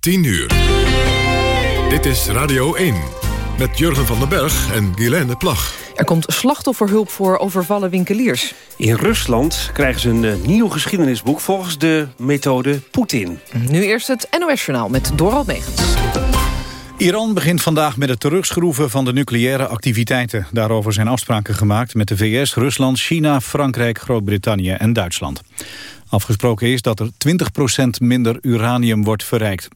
10 uur. Dit is Radio 1 met Jurgen van den Berg en Guilaine Plag. Er komt slachtofferhulp voor overvallen winkeliers. In Rusland krijgen ze een eh, nieuw geschiedenisboek volgens de methode Poetin. Nu eerst het NOS-journaal met Dorald Megens. Iran begint vandaag met het terugschroeven van de nucleaire activiteiten. Daarover zijn afspraken gemaakt met de VS, Rusland, China, Frankrijk, Groot-Brittannië en Duitsland. Afgesproken is dat er 20% minder uranium wordt verrijkt.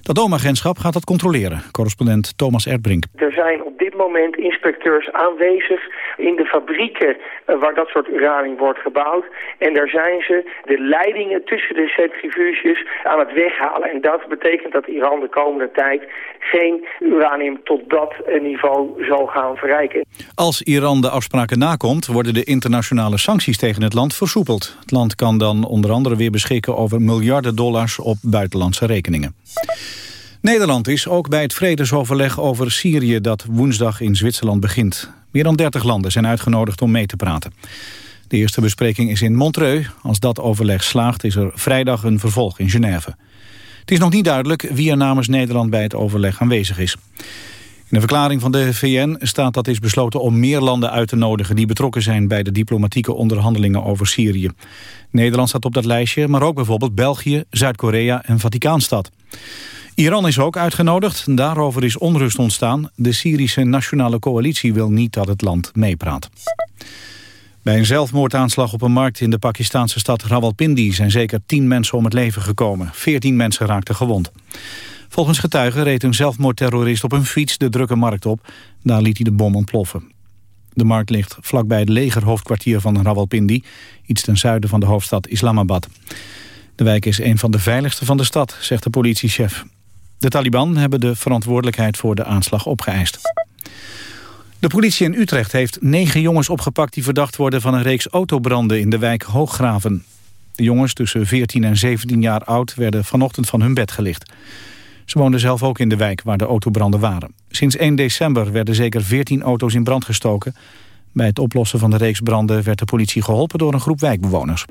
Het atoomagentschap gaat dat controleren. Correspondent Thomas Erdbrink. Er zijn op dit moment inspecteurs aanwezig in de fabrieken eh, waar dat soort uranium wordt gebouwd. En daar zijn ze de leidingen tussen de centrifuges aan het weghalen. En dat betekent dat Iran de komende tijd geen uranium tot dat eh, niveau zal gaan verrijken. Als Iran de afspraken nakomt, worden de internationale sancties tegen het land versoepeld. Het land kan dan onder andere weer beschikken over miljarden dollars op buitenlandse rekeningen. Nederland is ook bij het vredesoverleg over Syrië dat woensdag in Zwitserland begint. Meer dan 30 landen zijn uitgenodigd om mee te praten. De eerste bespreking is in Montreux. Als dat overleg slaagt is er vrijdag een vervolg in Genève. Het is nog niet duidelijk wie er namens Nederland bij het overleg aanwezig is. In de verklaring van de VN staat dat is besloten om meer landen uit te nodigen... die betrokken zijn bij de diplomatieke onderhandelingen over Syrië. Nederland staat op dat lijstje, maar ook bijvoorbeeld België, Zuid-Korea en Vaticaanstad. Iran is ook uitgenodigd. Daarover is onrust ontstaan. De Syrische Nationale Coalitie wil niet dat het land meepraat. Bij een zelfmoordaanslag op een markt in de Pakistanse stad Rawalpindi... zijn zeker tien mensen om het leven gekomen. Veertien mensen raakten gewond. Volgens getuigen reed een zelfmoordterrorist op een fiets de drukke markt op. Daar liet hij de bom ontploffen. De markt ligt vlakbij het legerhoofdkwartier van Rawalpindi... iets ten zuiden van de hoofdstad Islamabad. De wijk is een van de veiligste van de stad, zegt de politiechef. De Taliban hebben de verantwoordelijkheid voor de aanslag opgeëist. De politie in Utrecht heeft negen jongens opgepakt... die verdacht worden van een reeks autobranden in de wijk Hooggraven. De jongens tussen 14 en 17 jaar oud werden vanochtend van hun bed gelicht. Ze woonden zelf ook in de wijk waar de autobranden waren. Sinds 1 december werden zeker 14 auto's in brand gestoken. Bij het oplossen van de reeks branden werd de politie geholpen door een groep wijkbewoners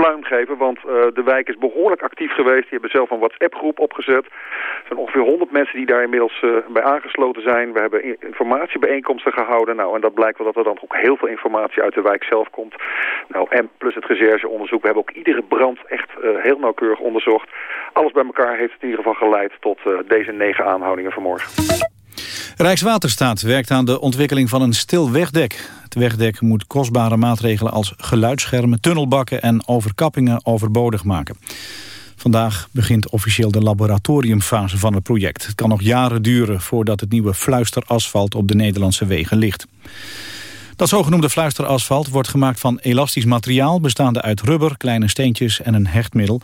pluim geven, want uh, de wijk is behoorlijk actief geweest. Die hebben zelf een WhatsApp-groep opgezet. Er zijn ongeveer 100 mensen die daar inmiddels uh, bij aangesloten zijn. We hebben informatiebijeenkomsten gehouden. Nou, en dat blijkt wel dat er dan ook heel veel informatie uit de wijk zelf komt. Nou, en plus het rechercheonderzoek. We hebben ook iedere brand echt uh, heel nauwkeurig onderzocht. Alles bij elkaar heeft in ieder geval geleid tot deze negen aanhoudingen vanmorgen. Rijkswaterstaat werkt aan de ontwikkeling van een stil wegdek. Het wegdek moet kostbare maatregelen als geluidsschermen, tunnelbakken en overkappingen overbodig maken. Vandaag begint officieel de laboratoriumfase van het project. Het kan nog jaren duren voordat het nieuwe fluisterasfalt op de Nederlandse wegen ligt. Dat zogenoemde fluisterasfalt wordt gemaakt van elastisch materiaal... bestaande uit rubber, kleine steentjes en een hechtmiddel.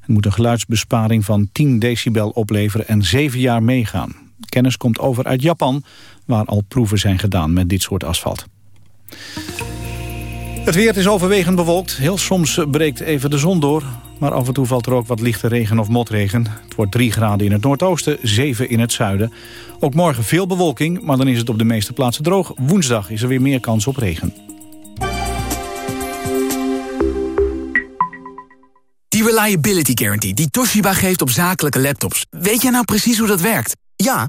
Het moet een geluidsbesparing van 10 decibel opleveren en 7 jaar meegaan. Kennis komt over uit Japan, waar al proeven zijn gedaan met dit soort asfalt. Het weer is overwegend bewolkt. Heel soms breekt even de zon door. Maar af en toe valt er ook wat lichte regen of motregen. Het wordt 3 graden in het noordoosten, 7 in het zuiden. Ook morgen veel bewolking, maar dan is het op de meeste plaatsen droog. Woensdag is er weer meer kans op regen. Die Reliability Guarantee die Toshiba geeft op zakelijke laptops. Weet jij nou precies hoe dat werkt? Ja,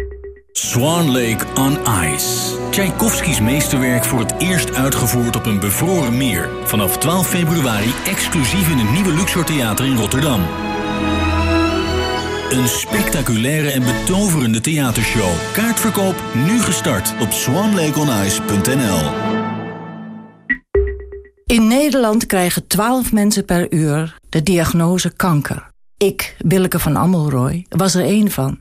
Swan Lake on Ice. Tchaikovskis meesterwerk voor het eerst uitgevoerd op een bevroren meer. Vanaf 12 februari exclusief in het nieuwe Luxor Theater in Rotterdam. Een spectaculaire en betoverende theatershow. Kaartverkoop nu gestart op swanlakeonice.nl In Nederland krijgen 12 mensen per uur de diagnose kanker. Ik, Willeke van Ammelrooy, was er één van.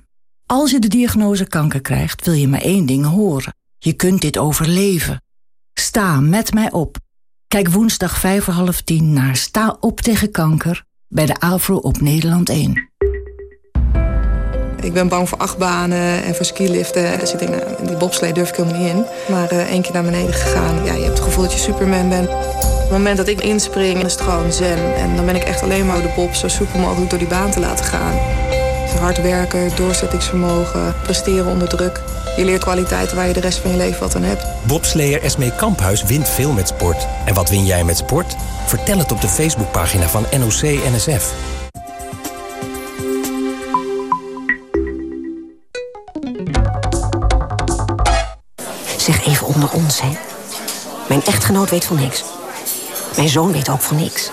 Als je de diagnose kanker krijgt, wil je maar één ding horen. Je kunt dit overleven. Sta met mij op. Kijk woensdag vijf voor half tien naar Sta op tegen kanker... bij de AVRO op Nederland 1. Ik ben bang voor achtbanen en voor skiliften. Dus ik denk, nou, die bobslee durf ik helemaal niet in. Maar uh, één keer naar beneden gegaan. Ja, je hebt het gevoel dat je Superman bent. Op het moment dat ik inspring, is het gewoon zen. En dan ben ik echt alleen maar de bob zo soepel mogelijk door die baan te laten gaan. Hard werken, doorzettingsvermogen, presteren onder druk. Je leert kwaliteiten waar je de rest van je leven wat aan hebt. Bobsleer Esmee Kamphuis wint veel met sport. En wat win jij met sport? Vertel het op de Facebookpagina van NOC NSF. Zeg even onder ons, hè. Mijn echtgenoot weet van niks. Mijn zoon weet ook van niks.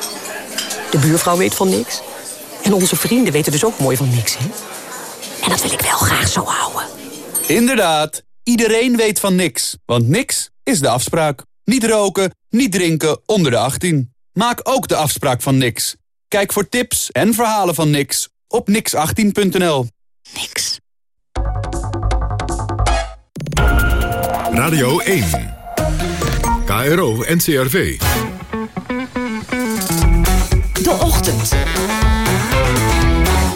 De buurvrouw weet van niks. En onze vrienden weten dus ook mooi van niks, hè. En dat wil ik wel graag zo houden. Inderdaad, iedereen weet van niks. Want niks is de afspraak. Niet roken, niet drinken onder de 18. Maak ook de afspraak van niks. Kijk voor tips en verhalen van niks op nix18.nl. Niks. Radio 1. KRO NCRV. De Ochtend.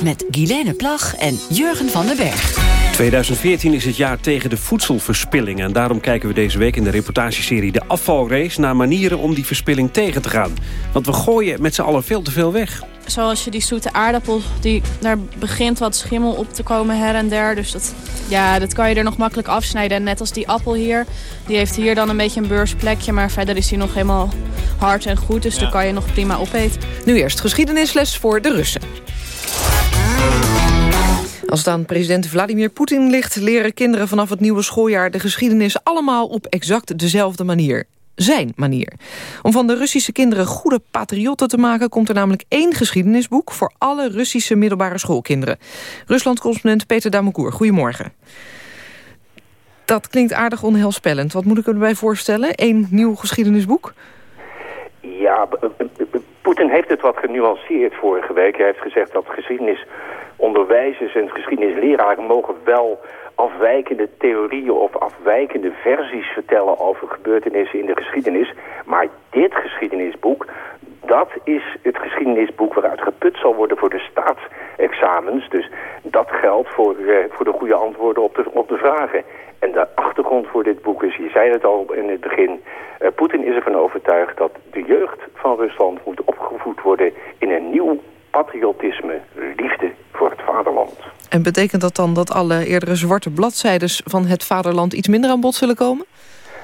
Met Guilaine Plag en Jurgen van den Berg. 2014 is het jaar tegen de voedselverspilling. En daarom kijken we deze week in de reportageserie De Afvalrace... naar manieren om die verspilling tegen te gaan. Want we gooien met z'n allen veel te veel weg. Zoals je die zoete aardappel, die, daar begint wat schimmel op te komen her en der. Dus dat, ja, dat kan je er nog makkelijk afsnijden. En net als die appel hier, die heeft hier dan een beetje een beursplekje. Maar verder is die nog helemaal hard en goed. Dus ja. daar kan je nog prima opeten. Nu eerst geschiedenisles voor de Russen. Als het aan president Vladimir Poetin ligt... leren kinderen vanaf het nieuwe schooljaar de geschiedenis allemaal op exact dezelfde manier. Zijn manier. Om van de Russische kinderen goede patriotten te maken... komt er namelijk één geschiedenisboek voor alle Russische middelbare schoolkinderen. Rusland-correspondent Peter Damekoer, goedemorgen. Dat klinkt aardig onheilspellend. Wat moet ik erbij voorstellen? Eén nieuw geschiedenisboek? Ja, Poetin heeft het wat genuanceerd vorige week. Hij heeft gezegd dat geschiedenis onderwijzers en geschiedenisleraren mogen wel afwijkende theorieën of afwijkende versies vertellen over gebeurtenissen in de geschiedenis. Maar dit geschiedenisboek, dat is het geschiedenisboek waaruit geput zal worden voor de staatsexamens. Dus dat geldt voor, uh, voor de goede antwoorden op de, op de vragen. En de achtergrond voor dit boek is, je zei het al in het begin... Uh, Poetin is ervan overtuigd dat de jeugd van Rusland moet opgevoed worden in een nieuw patriotisme, liefde voor het vaderland. En betekent dat dan dat alle eerdere zwarte bladzijden van het vaderland iets minder aan bod zullen komen?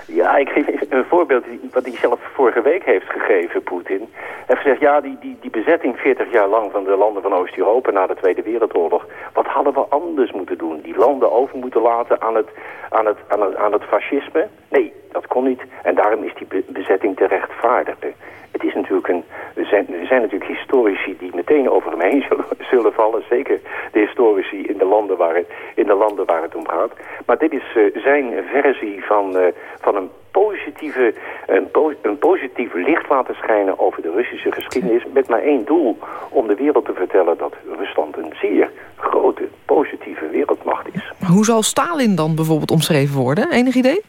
Ja, ik geef een voorbeeld wat hij zelf vorige week heeft gegeven, Poetin. Hij heeft gezegd, ja, die, die, die bezetting 40 jaar lang van de landen van Oost-Europa na de Tweede Wereldoorlog. Wat hadden we anders moeten doen? Die landen over moeten laten aan het, aan het, aan het, aan het fascisme? Nee, dat kon niet. En daarom is die bezetting te rechtvaardigen. Het is natuurlijk een, er, zijn, er zijn natuurlijk historici die meteen over hem heen zullen, zullen vallen. Zeker de historici in de, landen waar het, in de landen waar het om gaat. Maar dit is uh, zijn versie van, uh, van een positieve, een, po een positief licht laten schijnen over de Russische geschiedenis. Met maar één doel. Om de wereld te vertellen dat Rusland een zeer grote, positieve wereldmacht is. Hoe zal Stalin dan bijvoorbeeld omschreven worden? Enig idee?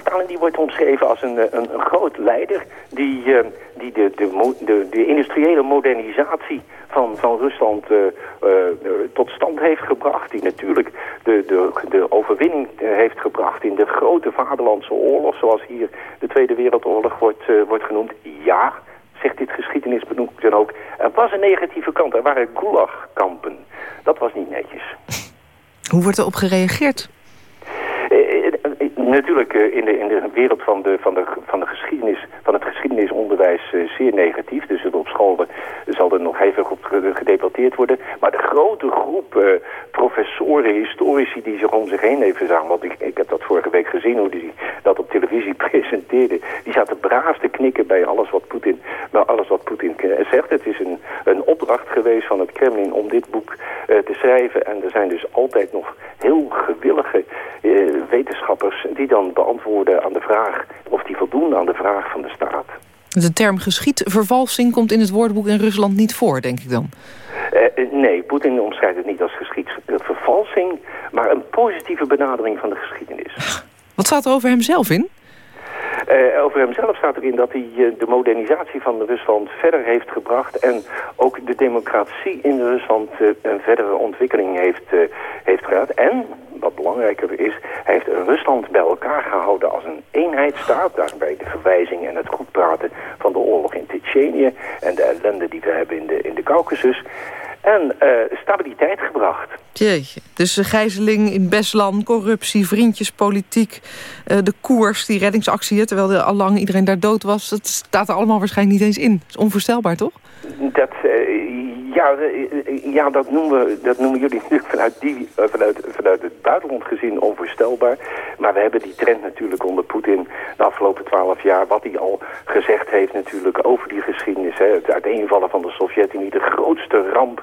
Stalin die wordt omschreven als een, een, een groot leider die, uh, die de, de, de, de, industriële modernisatie van, van Rusland uh, tot stand heeft gebracht. Die natuurlijk de, de, de overwinning heeft gebracht in de grote vaderlandse oorlog, zoals hier de Tweede Wereldoorlog wordt, wordt genoemd. Ja, zegt dit geschiedenisboek dan ook. Er was een negatieve kant, er waren gulagkampen. Dat was niet netjes. Hoe wordt er op gereageerd? Natuurlijk uh, in, de, in de wereld van, de, van, de, van, de geschiedenis, van het geschiedenisonderwijs uh, zeer negatief. Dus op school zal er nog hevig op gedebatteerd worden. Maar de grote groep professoren, historici die zich om zich heen heeft verzameld... want ik, ik heb dat vorige week gezien hoe die dat op televisie presenteerde... die zaten braaf te knikken bij alles wat Poetin, bij alles wat Poetin zegt. Het is een, een opdracht geweest van het Kremlin om dit boek te schrijven. En er zijn dus altijd nog heel gewillige wetenschappers... dan beantwoorden aan de vraag of die voldoen aan de vraag van de staat. De term geschiedvervalsing komt in het woordenboek in Rusland niet voor, denk ik dan. Uh, nee, Poetin omschrijft het niet als geschiedvervalsing... maar een positieve benadering van de geschiedenis. Wat staat er over hemzelf in? Uh, over hemzelf staat erin dat hij uh, de modernisatie van Rusland verder heeft gebracht... en ook de democratie in Rusland uh, een verdere ontwikkeling heeft, heeft gehad. En, wat belangrijker is, hij heeft Rusland bij elkaar gehouden als een eenheidsstaat. Daarbij de verwijzing en het goed praten van de oorlog in Tsjetsjenië... en de ellende die we hebben in de, in de Caucasus en uh, stabiliteit gebracht. Jeetje, dus de gijzeling in Beslan, corruptie, vriendjespolitiek... Uh, de koers, die reddingsactie, terwijl er al lang iedereen daar dood was... dat staat er allemaal waarschijnlijk niet eens in. Dat is onvoorstelbaar, toch? Dat, uh, ja, ja dat, noemen, dat noemen jullie natuurlijk vanuit, die, vanuit, vanuit het buitenland gezien onvoorstelbaar. Maar we hebben die trend natuurlijk onder Poetin de afgelopen twaalf jaar... wat hij al gezegd heeft natuurlijk over die geschiedenis. Hè, het uiteenvallen van de Sovjet-Unie, de grootste ramp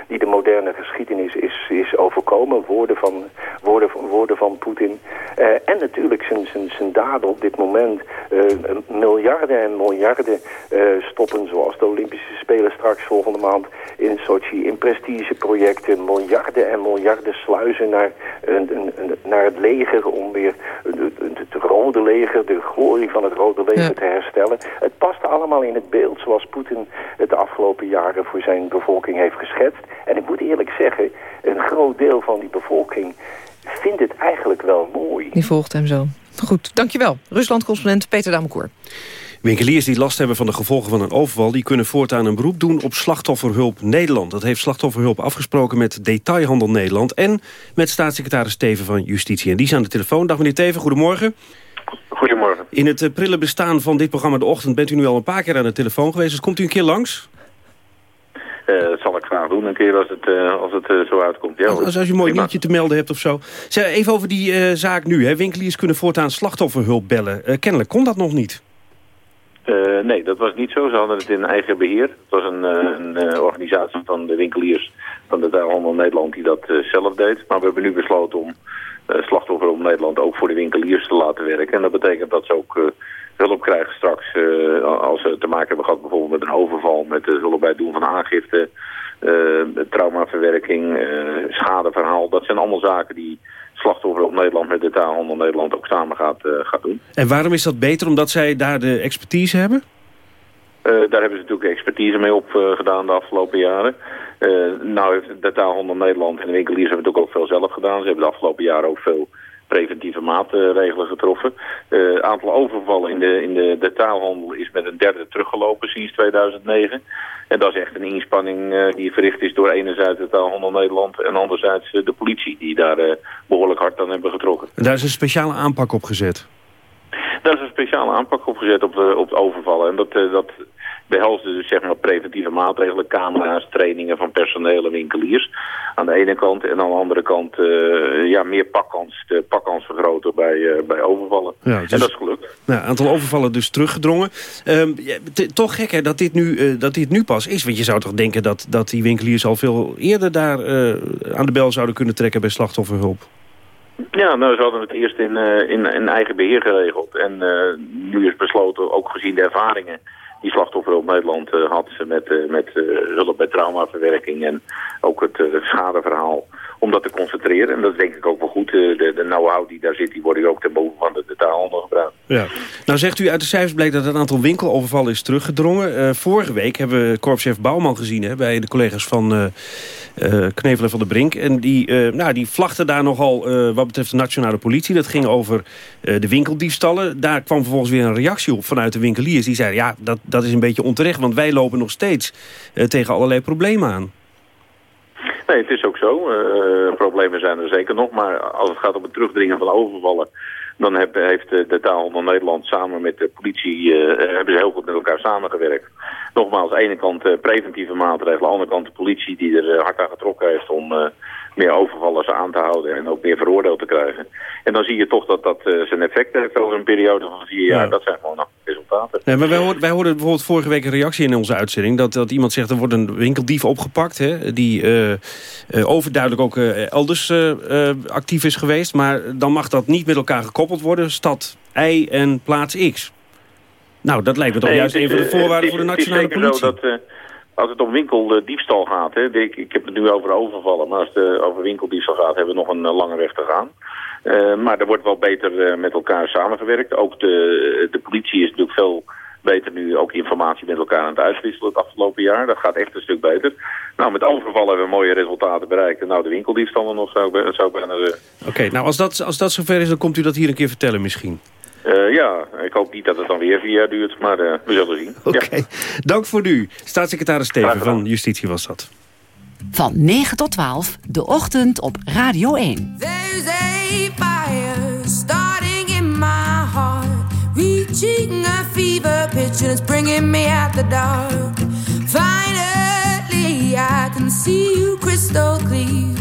die de moderne geschiedenis is, is overkomen. Woorden van, woorden, woorden van Poetin. Uh, en natuurlijk zijn, zijn, zijn daden op dit moment. Uh, miljarden en miljarden uh, stoppen, zoals de Olympische Spelen straks volgende maand in Sochi. In prestigeprojecten, miljarden en miljarden sluizen naar, naar het leger om weer het rode leger, de glorie van het rode leger ja. te herstellen. Het past allemaal in het beeld zoals Poetin het de afgelopen jaren voor zijn bevolking heeft geschetst. En ik moet eerlijk zeggen, een groot deel van die bevolking vindt het eigenlijk wel mooi. Die volgt hem zo. Goed, dankjewel. Rusland-correspondent Peter Damekoer. Winkeliers die last hebben van de gevolgen van een overval... die kunnen voortaan een beroep doen op Slachtofferhulp Nederland. Dat heeft Slachtofferhulp afgesproken met Detailhandel Nederland... en met staatssecretaris Teven van Justitie. En die is aan de telefoon. Dag meneer Teven, goedemorgen. Goedemorgen. In het uh, prille bestaan van dit programma De Ochtend... bent u nu al een paar keer aan de telefoon geweest. Dus komt u een keer langs? Dat zal ik graag doen een keer als het, uh, als het uh, zo uitkomt. Ja, als, als je een mooi nieuwtje te melden hebt of zo. Zeg, even over die zaak nu. Hè. Winkeliers kunnen voortaan slachtofferhulp bellen. kennelijk kon dat nog niet. nee, dat was niet zo. Ze hadden het in eigen beheer. Het was een, een organisatie van de winkeliers van de Tuinhandel Nederland die dat zelf deed. Maar we hebben nu besloten om slachtofferhulp Nederland ook voor de winkeliers te laten werken. En dat betekent dat ze ook hulp krijgen straks uh, als ze te maken hebben gehad bijvoorbeeld met een overval, met de hulp bij het doen van aangifte, uh, traumaverwerking, uh, schadeverhaal. Dat zijn allemaal zaken die slachtoffer op Nederland met de taalhandel Nederland ook samen gaat, gaat doen. En waarom is dat beter? Omdat zij daar de expertise hebben? daar hebben ze natuurlijk expertise mee opgedaan de afgelopen jaren. nou heeft de taalhandel Nederland en de winkeliers hebben het ook, ook veel zelf gedaan. Ze hebben de afgelopen jaren ook veel preventieve maatregelen getroffen. Het uh, aantal overvallen in de, in de detailhandel is met een derde teruggelopen sinds 2009. En dat is echt een inspanning uh, die verricht is door enerzijds het Detailhandel Nederland... en anderzijds uh, de politie die daar uh, behoorlijk hard aan hebben getrokken. En daar is een speciale aanpak op gezet? Daar is een speciale aanpak op gezet op, de, op het overvallen. En dat, dat behelst dus zeg maar preventieve maatregelen, camera's, trainingen van personeel en winkeliers aan de ene kant. En aan de andere kant uh, ja, meer pakkans, de pakkans vergroten bij, uh, bij overvallen. Ja, dus, en dat is gelukt. Nou, aantal overvallen dus teruggedrongen. Um, ja, toch gek hè, dat dit, nu, uh, dat dit nu pas is. Want je zou toch denken dat, dat die winkeliers al veel eerder daar aan de bel zouden kunnen trekken bij slachtofferhulp. Ja, nou, ze hadden het eerst in, in, in eigen beheer geregeld. En nu is besloten, ook gezien de ervaringen die slachtofferhulp Nederland uh, had met, uh, met uh, hulp bij traumaverwerking en ook het schadeverhaal om dat te concentreren. En dat is denk ik ook wel goed. de, de know-how die daar zit, die wordt ook ten behoeve van de detailhandel gebruikt. Ja. Nou zegt u, uit de cijfers blijkt dat het aantal winkelovervallen is teruggedrongen. vorige week hebben we korpschef Bouwman gezien hè, bij de collega's van Knevelen van de Brink. En die, nou, die vlachten daar nogal wat betreft de nationale politie. Dat ging over de winkeldiefstallen. Daar kwam vervolgens weer een reactie op vanuit de winkeliers. Die zeiden, ja, dat, dat is een beetje onterecht, want wij lopen nog steeds uh, tegen allerlei problemen aan. Nee, het is ook zo. Uh, problemen zijn er zeker nog. Maar als het gaat om het terugdringen van overvallen... dan heb, heeft de taalhandel Nederland samen met de politie... Hebben ze heel goed met elkaar samengewerkt. Nogmaals, aan de ene kant preventieve maatregelen... aan de andere kant de politie die er hard aan getrokken heeft... om meer overvallers aan te houden en ook meer veroordeeld te krijgen. En dan zie je toch dat dat uh, zijn effect heeft over een periode van vier jaar. Ja. Dat zijn gewoon resultaten. Ja, maar wij, hoorden, wij hoorden bijvoorbeeld vorige week een reactie in onze uitzending... dat, dat iemand zegt er wordt een winkeldief opgepakt... Hè, die uh, uh, overduidelijk ook elders actief is geweest. Maar dan mag dat niet met elkaar gekoppeld worden. Stad Y en plaats X. Nou, dat lijkt me toch nee, juist een van de voorwaarden voor de nationale politie. Zo dat, als het om winkeldiefstal gaat, hè, ik, ik heb het nu over overvallen, maar als het over winkeldiefstal gaat, hebben we nog een lange weg te gaan. Eh, maar er wordt wel beter eh, met elkaar samengewerkt. Ook de, de politie is natuurlijk veel beter nu ook informatie met elkaar aan het uitwisselen het afgelopen jaar. Dat gaat echt een stuk beter. Nou, met overvallen hebben we mooie resultaten bereikt. Nou, de winkeldiefstallen nog, ik bijna. Oké, nou als dat, als dat zover is, dan komt u dat hier een keer vertellen misschien. Eh, ja, ik hoop niet dat het dan weer vier jaar duurt, maar eh, we zullen zien. Oké, dank voor nu. Staatssecretaris Steven van Justitie was dat. Van 9 tot 12, de ochtend op Radio 1. There's a fire starting in my heart, reaching a fever pitch, and it's bringing me out the dark. Finally, I can see you crystal clear.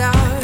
Me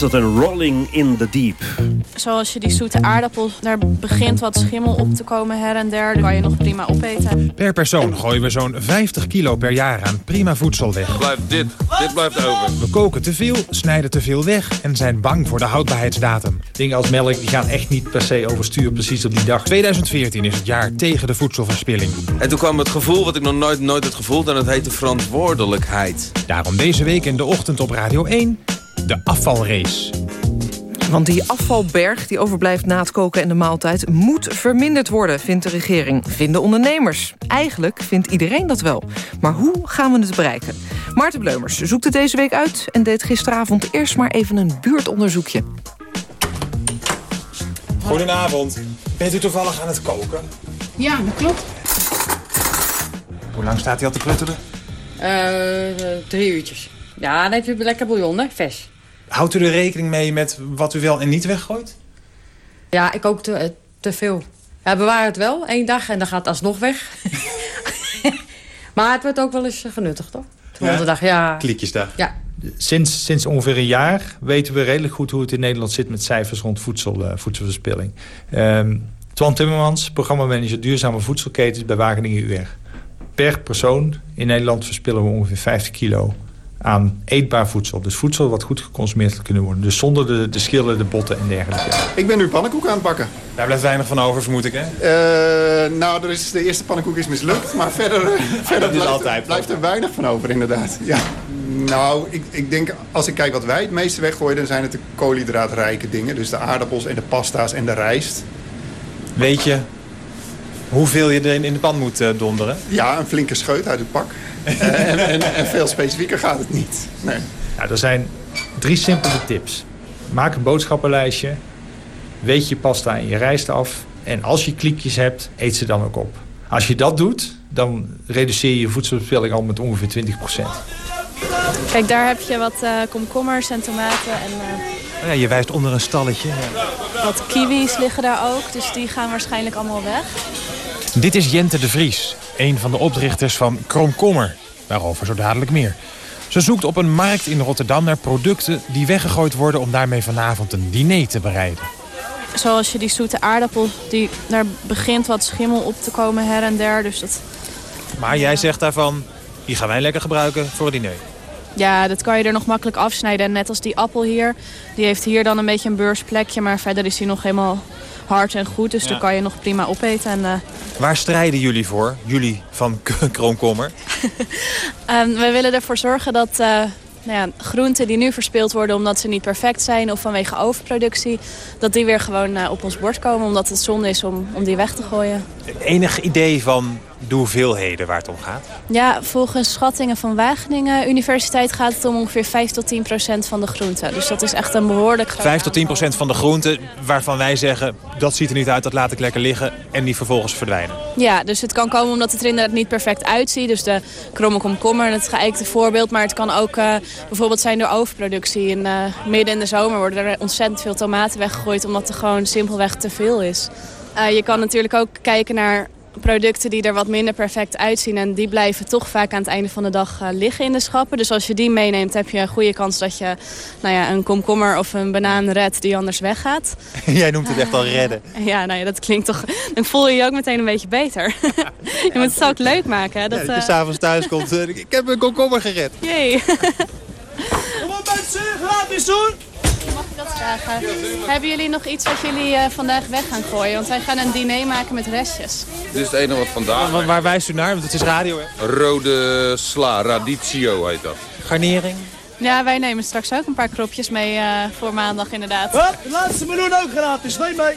was dat een Rolling in the Deep. Zoals je die zoete aardappel, daar begint wat schimmel op te komen her en der. Dan kan je nog prima opeten. Per persoon gooien we zo'n 50 kilo per jaar aan prima voedsel weg. Blijft dit. Dit blijft over. We koken te veel, snijden te veel weg en zijn bang voor de houdbaarheidsdatum. Dingen als melk die gaan echt niet per se overstuur precies op die dag. 2014 is het jaar tegen de voedselverspilling. En toen kwam het gevoel wat ik nog nooit, nooit had gevoeld... en dat heette verantwoordelijkheid. Daarom deze week in de ochtend op Radio 1, de afvalrace. Want die afvalberg die overblijft na het koken en de maaltijd... moet verminderd worden, vindt de regering. Vinden ondernemers. Eigenlijk vindt iedereen dat wel. Maar hoe gaan we het bereiken? Maarten Bleumers zoekt het deze week uit... en deed gisteravond eerst maar even een buurtonderzoekje. Goedenavond. Bent u toevallig aan het koken? Ja, dat klopt. Hoe lang staat hij al te pruttelen? Eh, drie uurtjes. Ja, dan heb je lekker bouillon, hè? Vers. Houdt u er rekening mee met wat u wel en niet weggooit? Ja, ik kook te, te veel. Ja, bewaar het wel, één dag, en dan gaat het alsnog weg. maar het wordt ook wel eens eh, genuttigd, toch? De volgende dag, ja. Kliekjesdag. Ja, Sinds, sinds ongeveer een jaar weten we redelijk goed hoe het in Nederland zit... met cijfers rond voedsel, uh, voedselverspilling. Um, Twan Timmermans, programmamanager duurzame voedselketens bij Wageningen UR. Per persoon in Nederland verspillen we ongeveer 50 kilo aan eetbaar voedsel. Dus voedsel wat goed geconsumeerd kan kunnen worden. Dus zonder de, de schillen, de botten en dergelijke. Ik ben nu pannenkoek aan het bakken. Daar blijft weinig van over, vermoed ik, hè? Uh, nou, er is, de eerste pannenkoek is mislukt. Maar verder, verder blijft, altijd er, blijft er weinig van over, inderdaad. Ja. Nou, ik, ik denk, als ik kijk wat wij het meeste weggooien... dan zijn het de koolhydraatrijke dingen. Dus de aardappels en de pasta's en de rijst. Weet je hoeveel je er in de pan moet uh, donderen? Ja, een flinke scheut uit het pak. en, en, en, veel specifieker gaat het niet. Nee. Ja, er zijn drie simpele tips. Maak een boodschappenlijstje. Weet je pasta en je rijst af. En als je kliekjes hebt, eet ze dan ook op. Als je dat doet, dan reduceer je je voedselverspilling al met ongeveer 20% Kijk, daar heb je wat uh, komkommers en tomaten. En, uh, ja, je wijst onder een stalletje. Ja. Wat kiwis liggen daar ook, dus die gaan waarschijnlijk allemaal weg. Dit is Jente de Vries, een van de oprichters van Kromkommer. Waarover zo dadelijk meer. Ze zoekt op een markt in Rotterdam naar producten die weggegooid worden... om daarmee vanavond een diner te bereiden. Zoals je die zoete aardappel, die, daar begint wat schimmel op te komen her en der. Dus dat... Maar jij zegt daarvan, die gaan wij lekker gebruiken voor het diner. Ja, dat kan je er nog makkelijk afsnijden. En net als die appel hier, die heeft hier dan een beetje een beursplekje. Maar verder is die nog helemaal hard en goed. Dus ja. dan kan je nog prima opeten. En, uh... Waar strijden jullie voor? Jullie van Kroonkommer? um, we willen ervoor zorgen dat uh, nou ja, groenten die nu verspild worden omdat ze niet perfect zijn of vanwege overproductie, dat die weer gewoon uh, op ons bord komen omdat het zonde is om, om die weg te gooien. Enig idee van de hoeveelheden waar het om gaat? Ja, volgens schattingen van Wageningen Universiteit gaat het om ongeveer 5 tot 10 procent van de groenten. Dus dat is echt een behoorlijk groot 5 tot 10 procent van de groenten waarvan wij zeggen... dat ziet er niet uit, dat laat ik lekker liggen en die vervolgens verdwijnen. Ja, dus het kan komen omdat het er inderdaad niet perfect uitziet. Dus de kromme komkommer, het voorbeeld. Maar het kan ook uh, bijvoorbeeld zijn door overproductie. In, uh, midden in de zomer worden er ontzettend veel tomaten weggegooid... omdat er gewoon simpelweg te veel is. Uh, je kan natuurlijk ook kijken naar producten die er wat minder perfect uitzien. En die blijven toch vaak aan het einde van de dag uh, liggen in de schappen. Dus als je die meeneemt heb je een goede kans dat je nou ja, een komkommer of een banaan redt die anders weggaat. Jij noemt het echt al redden. ja, nou ja, dat klinkt toch... Dan voel je je ook meteen een beetje beter. je moet het ook leuk maken. Hè? Dat, ja, dat je uh... s'avonds thuis komt. Uh, ik heb een komkommer gered. Jee. Kom op mensen, gratis doen! Mag ik dat vragen? Hebben jullie nog iets wat jullie uh, vandaag weg gaan gooien? Want wij gaan een diner maken met restjes. Dit is het enige wat vandaag... Waar, waar wijst u naar? Want het is radio, hè? Rode sla, radicchio heet dat. Garnering? Ja, wij nemen straks ook een paar kropjes mee uh, voor maandag inderdaad. Hup, de laatste meloen ook gratis. Neem mee.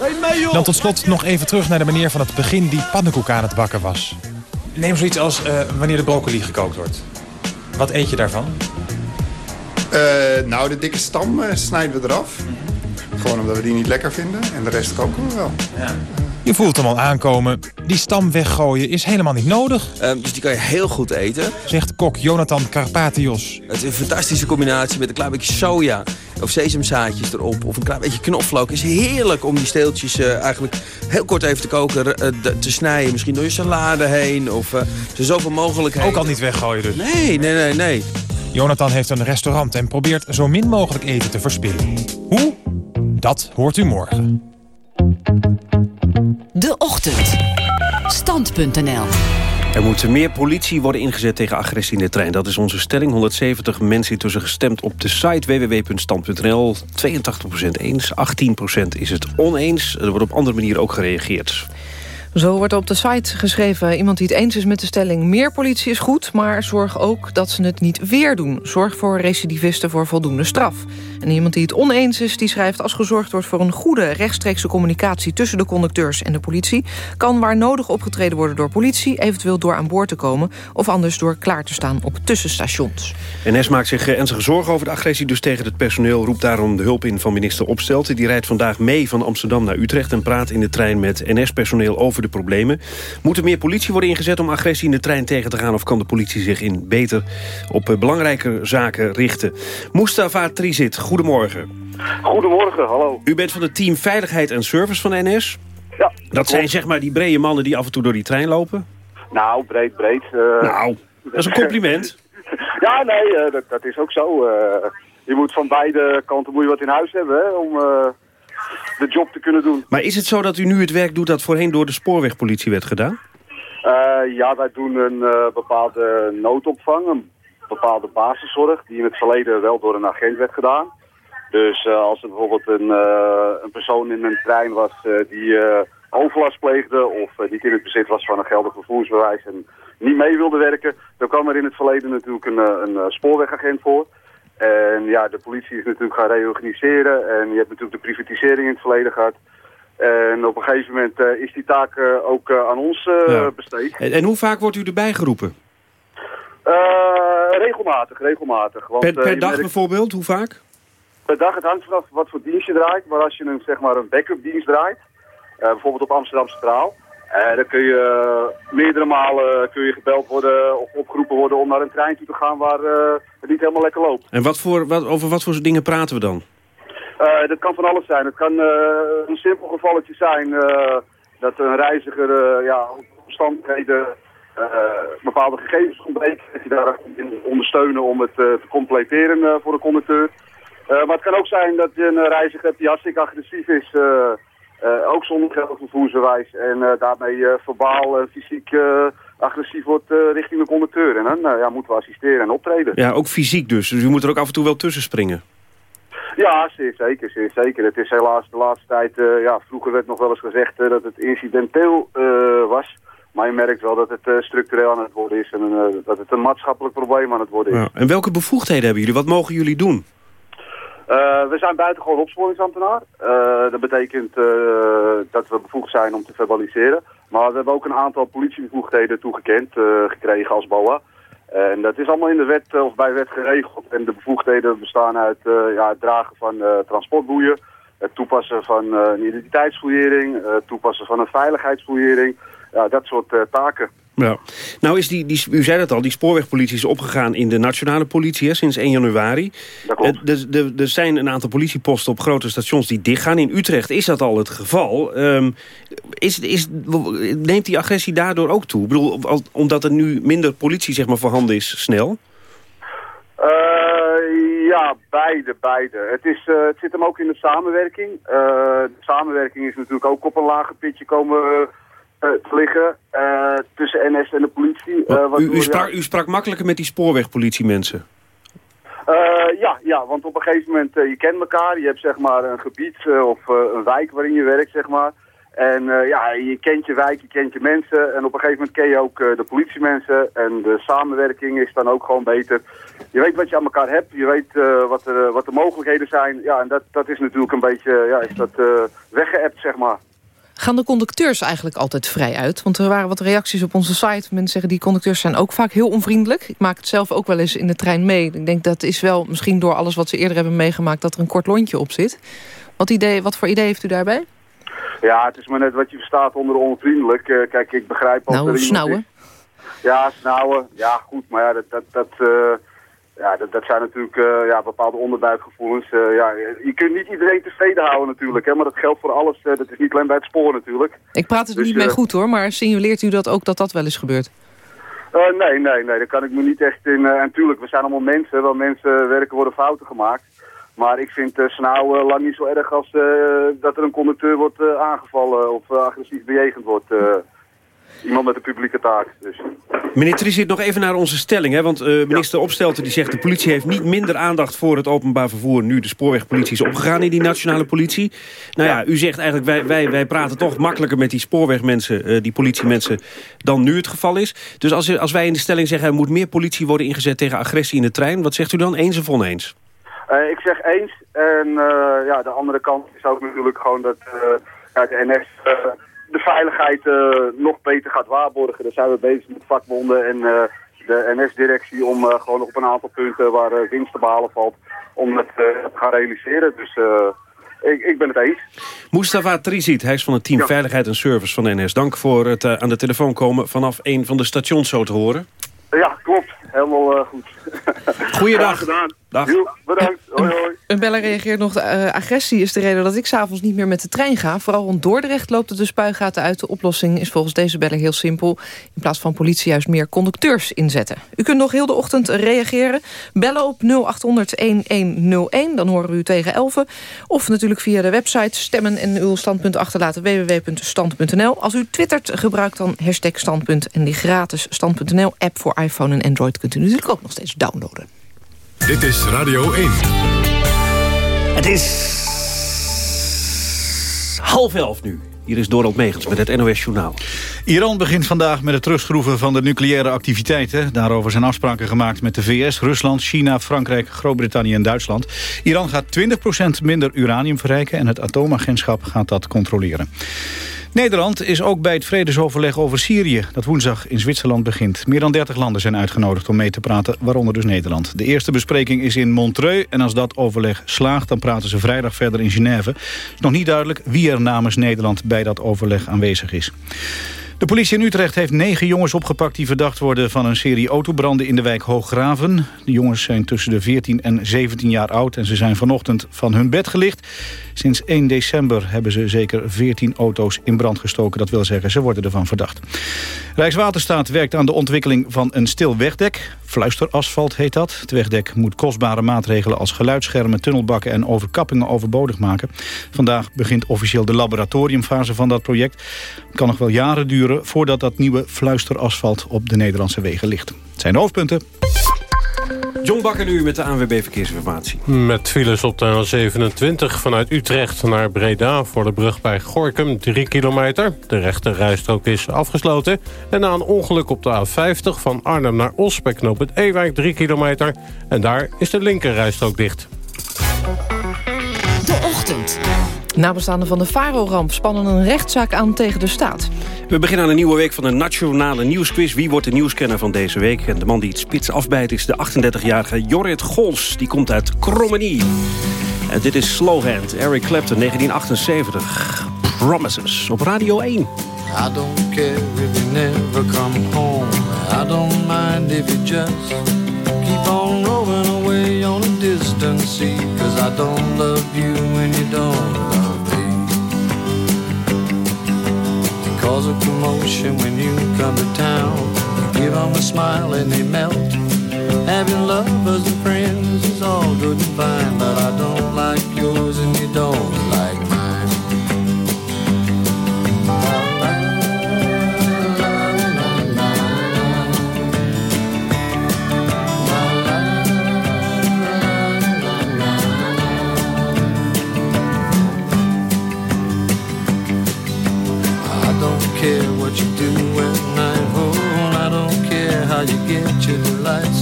Neem mee, joh. Dan tot slot nog even terug naar de meneer van het begin die pannenkoek aan het bakken was. Neem zoiets als uh, wanneer de broccoli gekookt wordt. Wat eet je daarvan? Uh, nou, de dikke stam uh, snijden we eraf. Gewoon omdat we die niet lekker vinden. En de rest koken we wel. Ja. Je voelt hem al aankomen. Die stam weggooien is helemaal niet nodig. Um, dus die kan je heel goed eten. Zegt kok Jonathan Carpatios. Het is een fantastische combinatie met een klein beetje soja. Of sesamzaadjes erop. Of een klein beetje knoflook. Het is heerlijk om die steeltjes uh, eigenlijk heel kort even te koken. te snijden. Misschien door je salade heen. Of er zijn zoveel mogelijkheden. Ook al niet weggooien dus? Nee, nee, nee, nee. Jonathan heeft een restaurant en probeert zo min mogelijk eten te verspillen. Hoe? Dat hoort u morgen. De Ochtend. Stand.nl er moet meer politie worden ingezet tegen agressie in de trein. Dat is onze stelling. 170 mensen intussen gestemd op de site www.stand.nl. 82% eens, 18% is het oneens. Er wordt op andere manieren ook gereageerd. Zo wordt op de site geschreven... iemand die het eens is met de stelling... meer politie is goed, maar zorg ook dat ze het niet weer doen. Zorg voor recidivisten voor voldoende straf. En iemand die het oneens is, die schrijft... als gezorgd wordt voor een goede rechtstreekse communicatie... tussen de conducteurs en de politie... kan waar nodig opgetreden worden door politie... eventueel door aan boord te komen... of anders door klaar te staan op tussenstations. NS maakt zich eh, ernstige zorgen over de agressie dus tegen het personeel... roept daarom de hulp in van minister Opstelten. Die rijdt vandaag mee van Amsterdam naar Utrecht... en praat in de trein met NS-personeel over de problemen. Moet er meer politie worden ingezet om agressie in de trein tegen te gaan... of kan de politie zich in beter op eh, belangrijke zaken richten? Mustafa Trizit, goedemorgen. Goedemorgen, hallo. U bent van het team Veiligheid en Service van NS. Ja. Dat, zijn zeg maar die brede mannen die af en toe door die trein lopen? Nou, breed, breed. Uh... Nou, dat is een compliment. Ja, nee, eh, dat, dat is ook zo. Eh, je moet van beide kanten moet je wat in huis hebben hè, om eh, de job te kunnen doen. Maar is het zo dat u nu het werk doet dat voorheen door de spoorwegpolitie werd gedaan? Eh, ja, wij doen een eh, bepaalde noodopvang, een bepaalde basiszorg, die in het verleden wel door een agent werd gedaan. Dus eh, als er bijvoorbeeld een, eh, een persoon in een trein was eh, die overlast pleegde of niet in het bezit was van een geldig vervoersbewijs en niet mee wilde werken, dan kwam er in het verleden natuurlijk een, een spoorwegagent voor. En ja, de politie is natuurlijk gaan reorganiseren en je hebt natuurlijk de privatisering in het verleden gehad. En op een gegeven moment is die taak ook aan ons Ja. besteed. En, en hoe vaak wordt u erbij geroepen? Regelmatig, regelmatig. Want, Per, dag merkt- bijvoorbeeld, hoe vaak? Per dag, het hangt vanaf wat voor dienst je draait. Maar als je een, zeg maar, een backup dienst draait, eh, bijvoorbeeld op Amsterdam Centraal, eh, dan kun je eh, meerdere malen kun je gebeld worden of opgeroepen worden om naar een trein toe te gaan waar het niet helemaal lekker loopt. En wat voor, wat, over wat voor dingen praten we dan? Dat kan van alles zijn. Het kan een simpel gevalletje zijn dat een reiziger ja, omstandigheden bepaalde gegevens ontbreken. Dat je daar in ondersteunen om het te completeren voor de conducteur. Eh, maar het kan ook zijn dat je een reiziger hebt die hartstikke agressief is. eh, eh, ook zonder geldig vervoersbewijs. En daarmee verbaal en fysiek agressief wordt richting de conducteur. En dan eh, ja, moeten we assisteren en optreden. Ja, ook fysiek dus. Dus u moet er ook af en toe wel tussen springen. Ja, zeer zeker, zeer zeker. Het is helaas de laatste tijd, ja, vroeger werd nog wel eens gezegd dat het incidenteel was. Maar je merkt wel dat het structureel aan het worden is en dat het een maatschappelijk probleem aan het worden is. Ja. En welke bevoegdheden hebben jullie? Wat mogen jullie doen? Eh, we zijn buitengewoon opsporingsambtenaar. Eh, dat betekent eh, dat we bevoegd zijn om te verbaliseren. Maar we hebben ook een aantal politiebevoegdheden toegekend gekregen als BOA. En dat is allemaal in de wet of bij wet geregeld. En de bevoegdheden bestaan uit ja, het dragen van transportboeien, het toepassen van een identiteitsfouillering, het toepassen van een veiligheidsfouillering. Dat soort taken. Ja. Nou is die, die, u zei dat al, die spoorwegpolitie is opgegaan in de nationale politie hè, sinds 1 januari. Eh, Er, er, zijn een aantal politieposten op grote stations die dichtgaan. In Utrecht is dat al het geval. Ehm, is, is, neemt die agressie daardoor ook toe? Ik bedoel, omdat er nu minder politie zeg maar, voorhanden is, snel? Eh, ja, beide, beide. Het, is, eh, het zit hem ook in de samenwerking. De samenwerking is natuurlijk ook op een lager pitje komen te liggen eh, tussen NS en de politie. eh, U, u, sprak, u sprak makkelijker met die spoorwegpolitiemensen. Eh, ja, ja, want op een gegeven moment, eh, je kent elkaar. Je hebt zeg maar een gebied eh, of eh, een wijk waarin je werkt, zeg maar. En eh, ja, je kent je wijk, je kent je mensen. En op een gegeven moment ken je ook eh, de politiemensen. En de samenwerking is dan ook gewoon beter. Je weet wat je aan elkaar hebt. Je weet eh, wat, er, eh, wat de mogelijkheden zijn. Ja, en dat, dat is natuurlijk een beetje, ja, is dat eh weggeëpt, zeg maar. Gaan de conducteurs eigenlijk altijd vrij uit? Want er waren wat reacties op onze site. Mensen zeggen die conducteurs zijn ook vaak heel onvriendelijk. Ik maak het zelf ook wel eens in de trein mee. Ik denk dat is wel misschien door alles wat ze eerder hebben meegemaakt... dat er een kort lontje op zit. Wat, idee, wat voor idee heeft u daarbij? Ja, het is maar net wat je verstaat onder onvriendelijk. Eh, kijk, ik begrijp ook... Nou, snauwen. Ja, snauwen. Ja, goed. Maar ja, dat, dat, dat, eh, ja, dat, dat zijn natuurlijk eh, ja, bepaalde onderbuikgevoelens. Eh, ja, je kunt niet iedereen tevreden houden natuurlijk. Hè, maar dat geldt voor alles. eh, dat is niet alleen bij het spoor natuurlijk. Ik praat er Dus, niet mee goed hoor, maar signaleert u dat ook dat dat wel eens gebeurt? Nee, nee, nee. Daar kan ik me niet echt in... en tuurlijk, we zijn allemaal mensen. Wel mensen werken worden fouten gemaakt. Maar ik vind uh, snauwen lang niet zo erg als dat er een conducteur wordt aangevallen of agressief bejegend wordt. Iemand met een publieke taak. Dus. Meneer Trisit, nog even naar onze stelling. Hè? Want eh, minister Opstelten die zegt... de politie heeft niet minder aandacht voor het openbaar vervoer... nu de spoorwegpolitie is opgegaan in die nationale politie. Nou ja, u zegt eigenlijk... wij, wij, wij praten toch makkelijker met die spoorwegmensen... eh, die politiemensen, dan nu het geval is. Dus als, als wij in de stelling zeggen... er moet meer politie worden ingezet tegen agressie in de trein... wat zegt u dan? Eens of oneens? Eh, ik zeg eens. En ja, de andere kant is ook natuurlijk gewoon dat ja, de NS de veiligheid eh, nog beter gaat waarborgen. Daar zijn we bezig met vakbonden en eh, de NS-directie om eh, gewoon op een aantal punten waar winst te behalen valt, om het te gaan realiseren. Dus ik, ik ben het eens. Mustafa Trisit, hij is van het team Veiligheid en Service van NS. Dank voor het aan de telefoon komen vanaf een van de stations zo te horen. Ja, klopt. Helemaal eh, goed. Goeiedag. Gedaan. Dag. bedankt. Hoi, hoi. Een beller reageert nog, uh, agressie is de reden dat ik s'avonds niet meer met de trein ga. Vooral rond Dordrecht loopt het de spuigaten uit. De oplossing is volgens deze beller heel simpel. In plaats van politie juist meer conducteurs inzetten. U kunt nog heel de ochtend reageren. Bellen op 0800-1101, dan horen we u tegen 11. Of natuurlijk via de website stemmen en uw standpunt achterlaten www.stand.nl. Als u twittert, gebruik dan hashtag standpunt en die gratis stand.nl app voor iPhone en Android kunt u natuurlijk ook nog steeds downloaden. Dit is Radio 1. Het is half elf nu. Hier is Dorald Megens met het NOS Journaal. Iran begint vandaag met het terugschroeven van de nucleaire activiteiten. Daarover zijn afspraken gemaakt met de VS, Rusland, China, Frankrijk, Groot-Brittannië en Duitsland. Iran gaat 20% minder uranium verrijken en het atoomagentschap gaat dat controleren. Nederland is ook bij het vredesoverleg over Syrië... dat woensdag in Zwitserland begint. Meer dan 30 landen zijn uitgenodigd om mee te praten, waaronder dus Nederland. De eerste bespreking is in Montreux en als dat overleg slaagt... dan praten ze vrijdag verder in Genève. Het is nog niet duidelijk wie er namens Nederland bij dat overleg aanwezig is. De politie in Utrecht heeft negen jongens opgepakt... die verdacht worden van een serie autobranden in de wijk Hooggraven. De jongens zijn tussen de 14 en 17 jaar oud... en ze zijn vanochtend van hun bed gelicht. Sinds 1 december hebben ze zeker 14 auto's in brand gestoken. Dat wil zeggen, ze worden ervan verdacht. Rijkswaterstaat werkt aan de ontwikkeling van een stil wegdek. Fluisterasfalt heet dat. Het wegdek moet kostbare maatregelen als geluidsschermen, tunnelbakken en overkappingen overbodig maken. Vandaag begint officieel de laboratoriumfase van dat project. Het kan nog wel jaren duren voordat dat nieuwe fluisterasfalt op de Nederlandse wegen ligt. Het zijn de hoofdpunten. John Bakker nu met de ANWB Verkeersinformatie. Met files op de A27 vanuit Utrecht naar Breda... voor de brug bij Gorkum, 3 kilometer. De rechte rijstrook is afgesloten. En na een ongeluk op de A50 van Arnhem naar Os... bij knoop het Ewijk, 3 kilometer. En daar is de linker rijstrook dicht. Nabestaanden van de Faro-ramp spannen een rechtszaak aan tegen de staat. We beginnen aan een nieuwe week van de Nationale Nieuwsquiz. Wie wordt de nieuwskenner van deze week? En de man die het spits afbijt is de 38-jarige Jorrit Gols. Die komt uit Krommenie. En dit is Slowhand, Eric Clapton, 1978. Promises op Radio 1. I don't care if you never come home. I don't mind if you just keep on rolling away on a distant sea. Cause I don't love you when you don't cause a commotion when you come to town. You give them a smile and they melt. Having lovers and friends is all good and fine.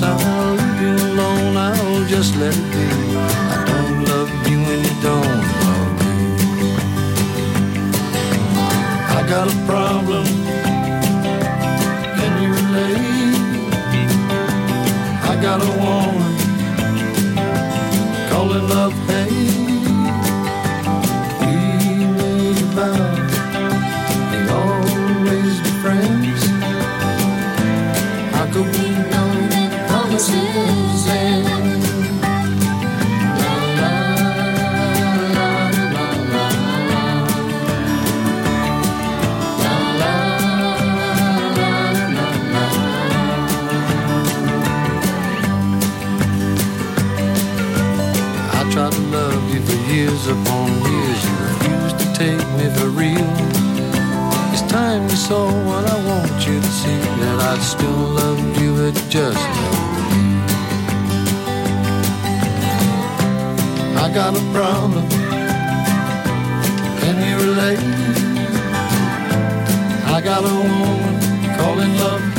I'll leave you alone. I'll just let it be. I don't love you and you don't love me. I got a problem. I'd still love you at just me I got a problem Can you relate? I got a woman calling love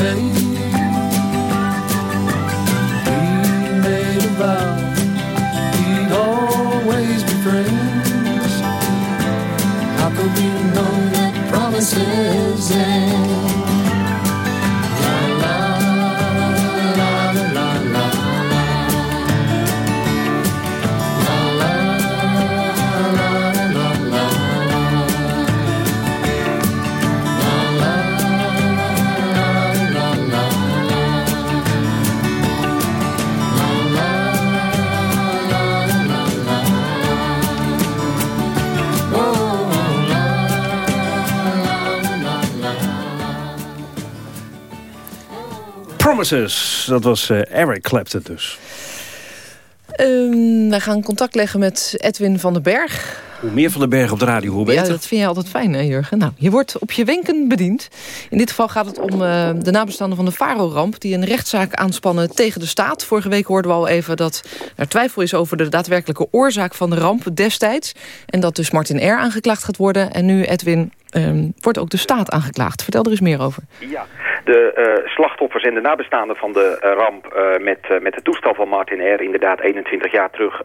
Promises. Dat was uh, Eric Clapton dus. Um, wij gaan contact leggen met Edwin van den Berg. Hoe meer van den Berg op de radio, hoe beter. Ja, dat vind je altijd fijn, hè, Jurgen? Nou, je wordt op je wenken bediend. In dit geval gaat het om uh, de nabestaanden van de Faro-ramp... die een rechtszaak aanspannen tegen de staat. Vorige week hoorden we al even dat er twijfel is... over de daadwerkelijke oorzaak van de ramp destijds. En dat dus Martin R. aangeklaagd gaat worden. En nu, Edwin, um, wordt ook de staat aangeklaagd. Vertel er eens meer over. Ja, de uh, slachtoffers en de nabestaanden van de uh, ramp uh, met, met de toestel van Martin R. inderdaad 21 jaar terug,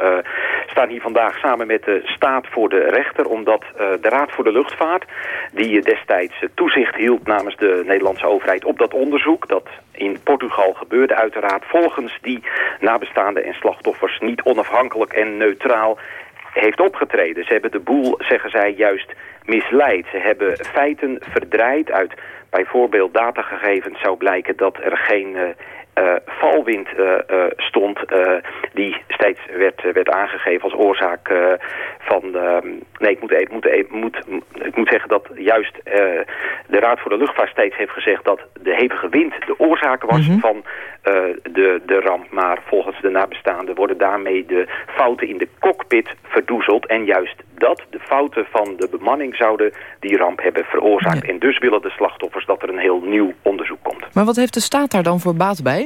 staan hier vandaag samen met de staat voor de rechter. Omdat de Raad voor de Luchtvaart, die destijds toezicht hield namens de Nederlandse overheid op dat onderzoek, dat in Portugal gebeurde uiteraard, volgens die nabestaanden en slachtoffers niet onafhankelijk en neutraal heeft opgetreden. Ze hebben de boel, zeggen zij, juist misleid. Ze hebben feiten verdraaid uit bijvoorbeeld datagegevens zou blijken dat er geen uh, valwind uh, stond die steeds werd, werd aangegeven als oorzaak van... nee, ik moet, ik, moet, ik, moet, ik moet zeggen dat juist de Raad voor de Luchtvaart steeds heeft gezegd... dat de hevige wind de oorzaak was mm -hmm. van de, de ramp. Maar volgens de nabestaanden worden daarmee de fouten in de cockpit verdoezeld. En juist dat, de fouten van de bemanning, zouden die ramp hebben veroorzaakt. Ja. En dus willen de slachtoffers dat er een heel nieuw onderzoek komt. Maar wat heeft de staat daar dan voor baat bij?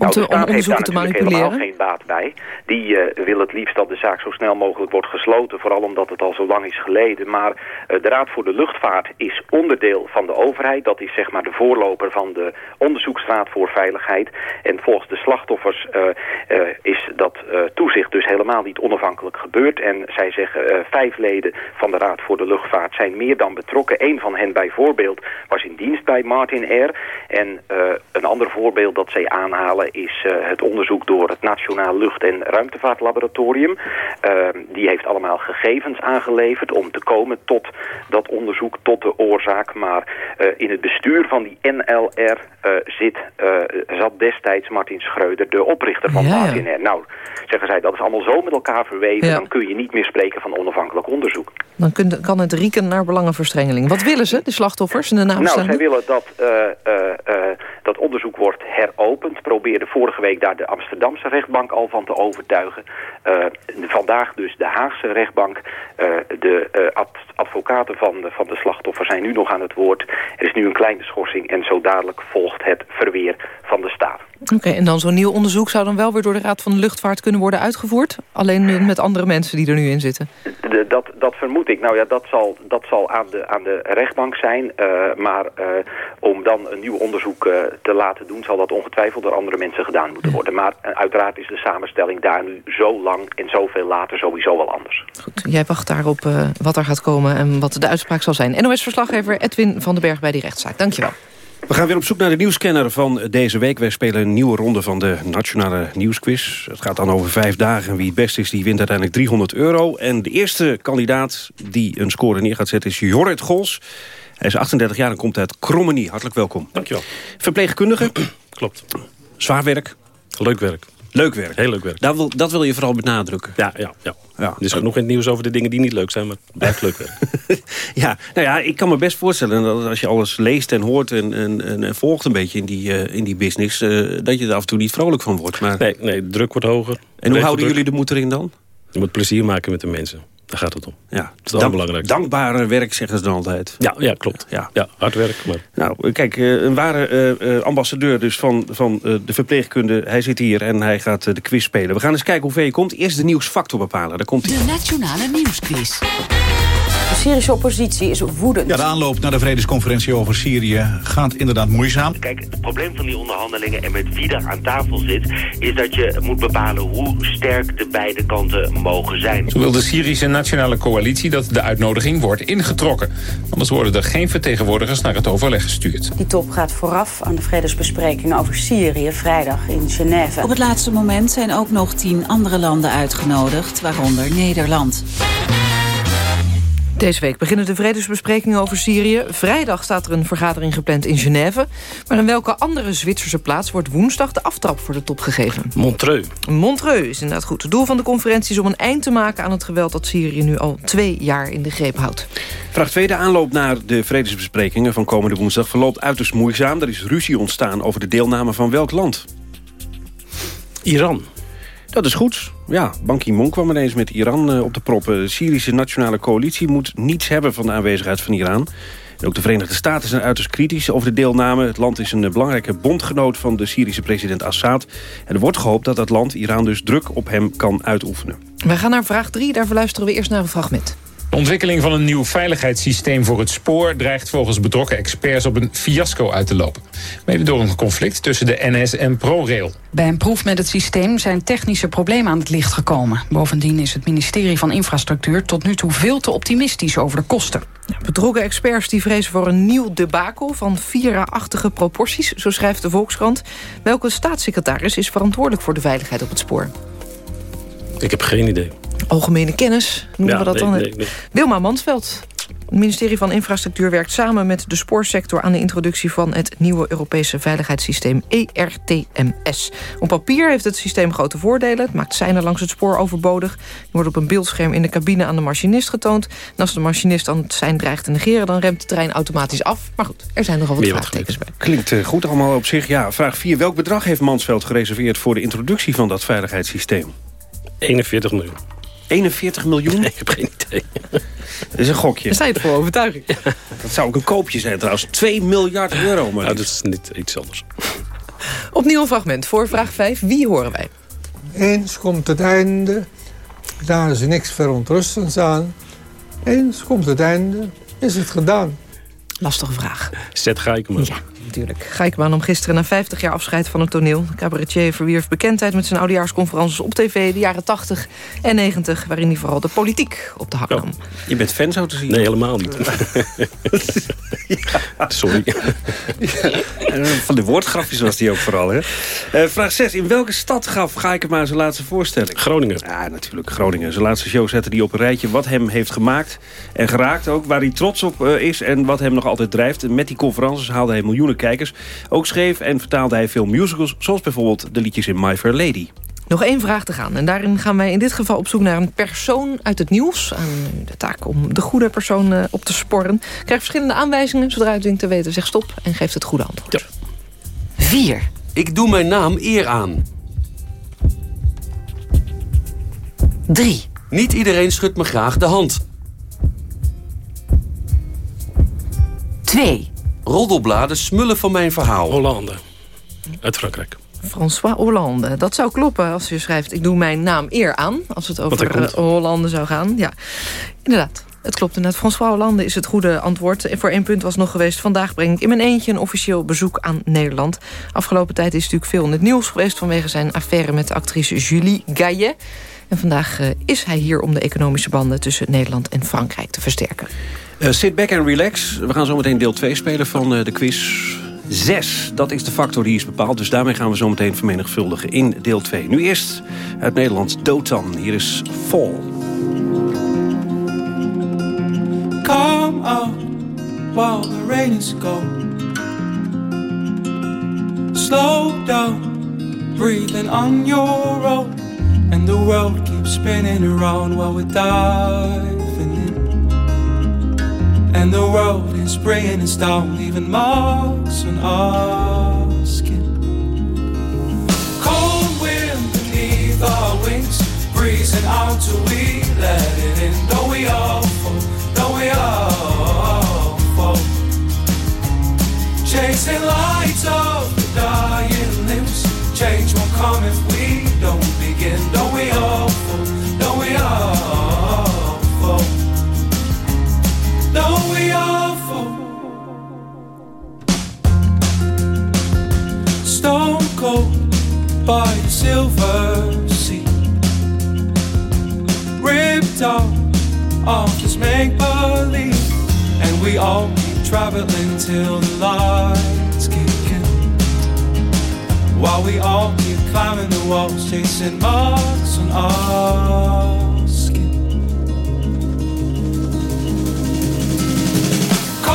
nou, te, om onderzoeken te manipuleren? helemaal geen baat bij. Die uh, wil het liefst dat de zaak zo snel mogelijk wordt gesloten. Vooral omdat het al zo lang is geleden. Maar uh, de Raad voor de Luchtvaart is onderdeel van de overheid. Dat is zeg maar de voorloper van de Onderzoeksraad voor Veiligheid. En volgens de slachtoffers uh, is dat toezicht dus helemaal niet onafhankelijk gebeurd. En zij zeggen vijf leden van de Raad voor de Luchtvaart zijn meer dan betrokken. Eén van hen bijvoorbeeld was in dienst bij Martin Air. En een ander voorbeeld dat zij aanhalen is uh, het onderzoek door het Nationaal Lucht- en Ruimtevaartlaboratorium. Uh, die heeft allemaal gegevens aangeleverd om te komen tot dat onderzoek, tot de oorzaak. Maar uh, in het bestuur van die NLR zit, zat destijds Martin Schreuder, de oprichter van ja, R. Nou, zeggen zij, dat is allemaal zo met elkaar verweven... Ja. dan kun je niet meer spreken van onafhankelijk onderzoek. Dan kun, kan het rieken naar belangenverstrengeling. Wat willen ze, de slachtoffers en de nabestaanden? Nou, zij willen dat dat onderzoek wordt heropend. Probeerde vorige week daar de Amsterdamse rechtbank al van te overtuigen. Uh, vandaag dus de Haagse rechtbank. Uh, de ad advocaten van de, van de slachtoffer zijn nu nog aan het woord. Er is nu een kleine schorsing en zo dadelijk volgt het verweer van de staat. Oké, okay, en dan zo'n nieuw onderzoek zou dan wel weer door de Raad van de Luchtvaart kunnen worden uitgevoerd? Alleen met andere mensen die er nu in zitten? De, dat, dat vermoed ik. Nou ja, dat zal, dat zal aan, de, aan de rechtbank zijn. Uh, maar uh, om dan een nieuw onderzoek uh, te laten doen... zal dat ongetwijfeld door andere mensen gedaan moeten worden. Maar uiteraard is de samenstelling daar nu zo lang en zoveel later sowieso wel anders. Goed, jij wacht daarop wat er gaat komen en wat de uitspraak zal zijn. NOS-verslaggever Edwin van den Berg bij die rechtszaak. Dankjewel. We gaan weer op zoek naar de nieuwscanner van deze week. Wij spelen een nieuwe ronde van de Nationale Nieuwsquiz. Het gaat dan over vijf dagen. Wie het best is, die wint uiteindelijk 300 euro. En de eerste kandidaat die een score neer gaat zetten is Jorrit Gols. Hij is 38 jaar en komt uit Krommenie. Hartelijk welkom. Dankjewel. Verpleegkundige. Klopt. Zwaar werk. Leuk werk. Leuk werk. Heel leuk werk. Dat wil, dat wil je vooral benadrukken. Ja, ja, ja. ja. Er is genoeg in het nieuws over de dingen die niet leuk zijn, maar het blijft leuk werk. ja, nou ja, ik kan me best voorstellen dat als je alles leest en hoort en, en, en volgt een beetje in die, uh, in die business, uh, dat je er af en toe niet vrolijk van wordt. Maar... Nee, nee, de druk wordt hoger. En hoe houden jullie de moed erin dan? Je moet plezier maken met de mensen. Daar gaat het om. Ja, dat is Dank, belangrijk. Dankbare werk, zeggen ze dan altijd. Ja, ja klopt. Ja. Ja, hard werk. Maar... Nou, kijk, een ware uh, ambassadeur dus van, van uh, de verpleegkunde. Hij zit hier en hij gaat uh, de quiz spelen. We gaan eens kijken hoe ver je komt. Eerst de nieuwsfactor bepalen. Daar komt hij. De Nationale Nieuwsquiz. De Syrische oppositie is woedend. Ja, de aanloop naar de vredesconferentie over Syrië gaat inderdaad moeizaam. Kijk, het probleem van die onderhandelingen en met wie er aan tafel zit... is dat je moet bepalen hoe sterk de beide kanten mogen zijn. Zo wil de Syrische Nationale Coalitie dat de uitnodiging wordt ingetrokken. Anders worden er geen vertegenwoordigers naar het overleg gestuurd. Die top gaat vooraf aan de vredesbesprekingen over Syrië vrijdag in Genève. Op het laatste moment zijn ook nog tien andere landen uitgenodigd, waaronder Nederland. Deze week beginnen de vredesbesprekingen over Syrië. Vrijdag staat er een vergadering gepland in Genève. Maar in welke andere Zwitserse plaats wordt woensdag de aftrap voor de top gegeven? Montreux. Montreux is inderdaad goed. Het doel van de conferentie is om een eind te maken aan het geweld dat Syrië nu al twee jaar in de greep houdt. Vraag 2. De aanloop naar de vredesbesprekingen van komende woensdag verloopt uiterst moeizaam. Er is ruzie ontstaan over de deelname van welk land? Iran. Dat is goed. Ja, Ban Ki-moon kwam ineens met Iran eh, op de proppen. De Syrische Nationale Coalitie moet niets hebben van de aanwezigheid van Iran. Ook de Verenigde Staten zijn uiterst kritisch over de deelname. Het land is een eh, belangrijke bondgenoot van de Syrische president Assad. En er wordt gehoopt dat dat land, Iran, dus druk op hem kan uitoefenen. Wij gaan naar vraag 3, daarvoor luisteren we eerst naar een fragment. De ontwikkeling van een nieuw veiligheidssysteem voor het spoor... dreigt volgens betrokken experts op een fiasco uit te lopen. Mede door een conflict tussen de NS en ProRail. Bij een proef met het systeem zijn technische problemen aan het licht gekomen. Bovendien is het ministerie van Infrastructuur tot nu toe veel te optimistisch over de kosten. Betrokken experts die vrezen voor een nieuw debakel van Vira-achtige proporties, zo schrijft de Volkskrant. Welke staatssecretaris is verantwoordelijk voor de veiligheid op het spoor? Ik heb geen idee. Algemene kennis, noemen Ja, we dat nee, dan. nee, nee. Wilma Mansveld. Het ministerie van Infrastructuur werkt samen met de spoorsector... aan de introductie van het nieuwe Europese veiligheidssysteem ERTMS. Op papier heeft het systeem grote voordelen. Het maakt seinen langs het spoor overbodig. Die wordt op een beeldscherm in de cabine aan de machinist getoond. En als de machinist dan het sein dreigt te negeren... dan remt de trein automatisch af. Maar goed, er zijn nogal wat Meer wat vraagtekens bij. Klinkt eh, goed allemaal op zich. Ja, vraag 4. Welk bedrag heeft Mansveld gereserveerd... voor de introductie van dat veiligheidssysteem? 41 miljoen. 41 miljoen? Ik heb geen idee. Dat is een gokje. Daar sta je voor overtuiging. Dat zou ook een koopje zijn trouwens. 2 miljard euro. Maar Nou, dat is niet iets anders. Opnieuw een fragment voor vraag 5. Wie horen wij? Eens komt het einde, daar is niks verontrustends aan. Eens komt het einde, is het gedaan. Lastige vraag. Zet Gijkman. Ja, natuurlijk. Gijkman nam gisteren na 50 jaar afscheid van het toneel. De cabaretier verwierf bekendheid met zijn oudejaarsconferences op tv... de jaren 80 en 90, waarin hij vooral de politiek op de hak nam. Je bent fan zo te zien. Nee, helemaal niet. Sorry. Eh, Van de woordgrafjes was die ook vooral. Hè? Eh, vraag 6. In welke stad gaf Gijkema zijn laatste voorstelling? Groningen. Ja, natuurlijk. Groningen. Zijn laatste show zette hij op een rijtje wat hem heeft gemaakt en geraakt ook. Waar hij trots op eh, is en wat hem nog altijd drijft. Met die conferences haalde hij miljoenen kijkers. Ook schreef en vertaalde hij veel musicals. Zoals bijvoorbeeld de liedjes in My Fair Lady. Nog één vraag te gaan. En daarin gaan wij in dit geval op zoek naar een persoon uit het nieuws. Aan de taak om de goede persoon eh, op te sporren. Krijg verschillende aanwijzingen. Zodra u het denkt te weten, zeg stop en geeft het goede antwoord. 4. Ik doe mijn naam eer aan. 3. Niet iedereen schudt me graag de hand. 2. Roddelbladen smullen van mijn verhaal. Hollande. Uit Frankrijk. François Hollande. Dat zou kloppen als je schrijft... ik doe mijn naam eer aan. Als het over eh, Hollande zou gaan. Ja, inderdaad. Het klopt inderdaad. François Hollande is het goede antwoord. En voor één punt was nog geweest... vandaag breng ik in mijn eentje een officieel bezoek aan Nederland. Afgelopen tijd is natuurlijk veel in het nieuws geweest... vanwege zijn affaire met de actrice Julie Gaillet. En vandaag eh, is hij hier om de economische banden... tussen Nederland en Frankrijk te versterken. Eh, sit back and relax. We gaan zo meteen deel 2 spelen van eh, de quiz. 6, dat is de factor die is bepaald. Dus daarmee gaan we zo meteen vermenigvuldigen in deel 2. Nu eerst uit Nederland Dotan. Hier is Fall. Come out while the rain is. Slow down, breathing on your own. And the world keeps spinning around while diving in. And the world is bringing us down, leaving marks on our skin. Cold wind beneath our wings, breezing out till we let it in. Don't we all fall? Don't we all fall? Chasing lights of the dying limbs. Change won't come if we don't begin. Don't we all fall? While we are for stone cold by silver sea. Ripped up off the smoke alleys and we all keep climbing the lights can while we all climb the walls, chasing marks on our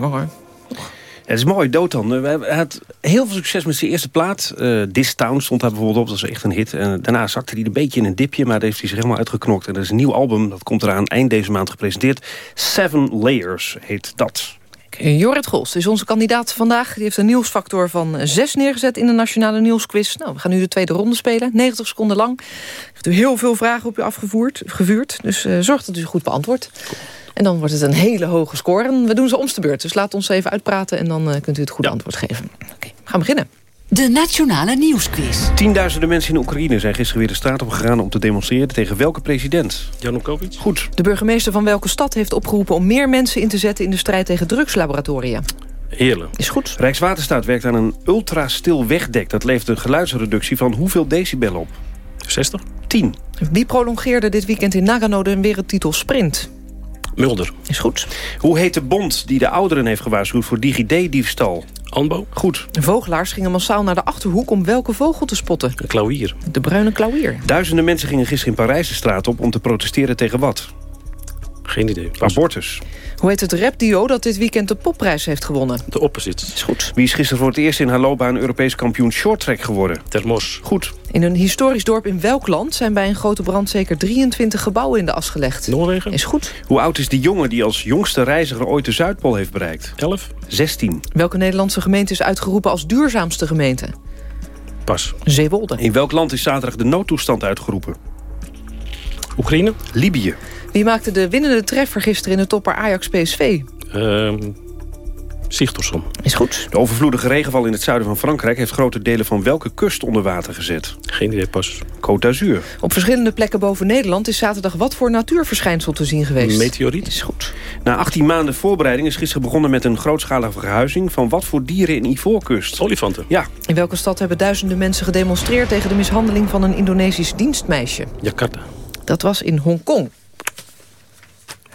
Nummer hoor. Het is mooi, Dotan. Hij had heel veel succes met zijn eerste plaat. Eh This Town stond daar bijvoorbeeld op, dat was echt een hit. En daarna zakte hij een beetje in een dipje, maar daar heeft hij zich helemaal uitgeknokt. En er is een nieuw album, dat komt eraan eind deze maand gepresenteerd. Seven Layers heet dat. Jorrit Gols is onze kandidaat vandaag. Die heeft een nieuwsfactor van 6 neergezet in de Nationale Nieuwsquiz. Nou, we gaan nu de tweede ronde spelen. 90 seconden lang. Heeft u heel veel vragen op u afgevoerd, gevuurd. Dus eh, zorg dat u ze goed beantwoordt. En dan wordt het een hele hoge score. En we doen ze om de beurt. Dus laat ons even uitpraten en dan eh, kunt u het goede antwoord geven. Oké, we gaan beginnen. De Nationale Nieuwsquiz. Tienduizenden mensen in Oekraïne zijn gisteren weer de straat op gegaan... om te demonstreren tegen welke president? Janukovic? Goed. De burgemeester van welke stad heeft opgeroepen... om meer mensen in te zetten in de strijd tegen drugslaboratoria? Heerlijk. Is goed. Rijkswaterstaat werkt aan een ultra-stil wegdek. Dat levert een geluidsreductie van hoeveel decibel op? 60? 10. Wie prolongeerde dit weekend in Nagano de wereldtitel sprint? Mulder. Is goed. Hoe heet de bond die de ouderen heeft gewaarschuwd voor DigiD-diefstal? Anbo? Goed. Vogelaars gingen massaal naar de Achterhoek om welke vogel te spotten? Een klauwier. De bruine klauwier. Duizenden mensen gingen gisteren in Parijs de straat op om te protesteren tegen wat? Geen idee. Abortus. Hoe heet het rapduo dat dit weekend de popprijs heeft gewonnen? De opposite. Is goed. Wie is gisteren voor het eerst in haar loopbaan Europees kampioen shorttrack geworden? Termos. Goed. In een historisch dorp in welk land zijn bij een grote brand zeker 23 gebouwen in de as gelegd? Noorwegen. Is goed. Hoe oud is die jongen die als jongste reiziger ooit de Zuidpool heeft bereikt? 11. 16. Welke Nederlandse gemeente is uitgeroepen als duurzaamste gemeente? Pas. Zeewolde. In welk land is zaterdag de noodtoestand uitgeroepen? Oekraïne. Libië. Wie maakte de winnende treffer gisteren in de topper Ajax-PSV? Ehm Sigtorsson. Is goed. De overvloedige regenval in het zuiden van Frankrijk... heeft grote delen van welke kust onder water gezet? Geen idee, pas. Côte d'Azur. Op verschillende plekken boven Nederland is zaterdag wat voor natuurverschijnsel te zien geweest? Meteoriet. Is goed. Na 18 maanden voorbereiding is gisteren begonnen met een grootschalige verhuizing... van wat voor dieren in Ivoorkust? Olifanten. Ja. In welke stad hebben duizenden mensen gedemonstreerd... tegen de mishandeling van een Indonesisch dienstmeisje? Jakarta. Dat was in Hongkong.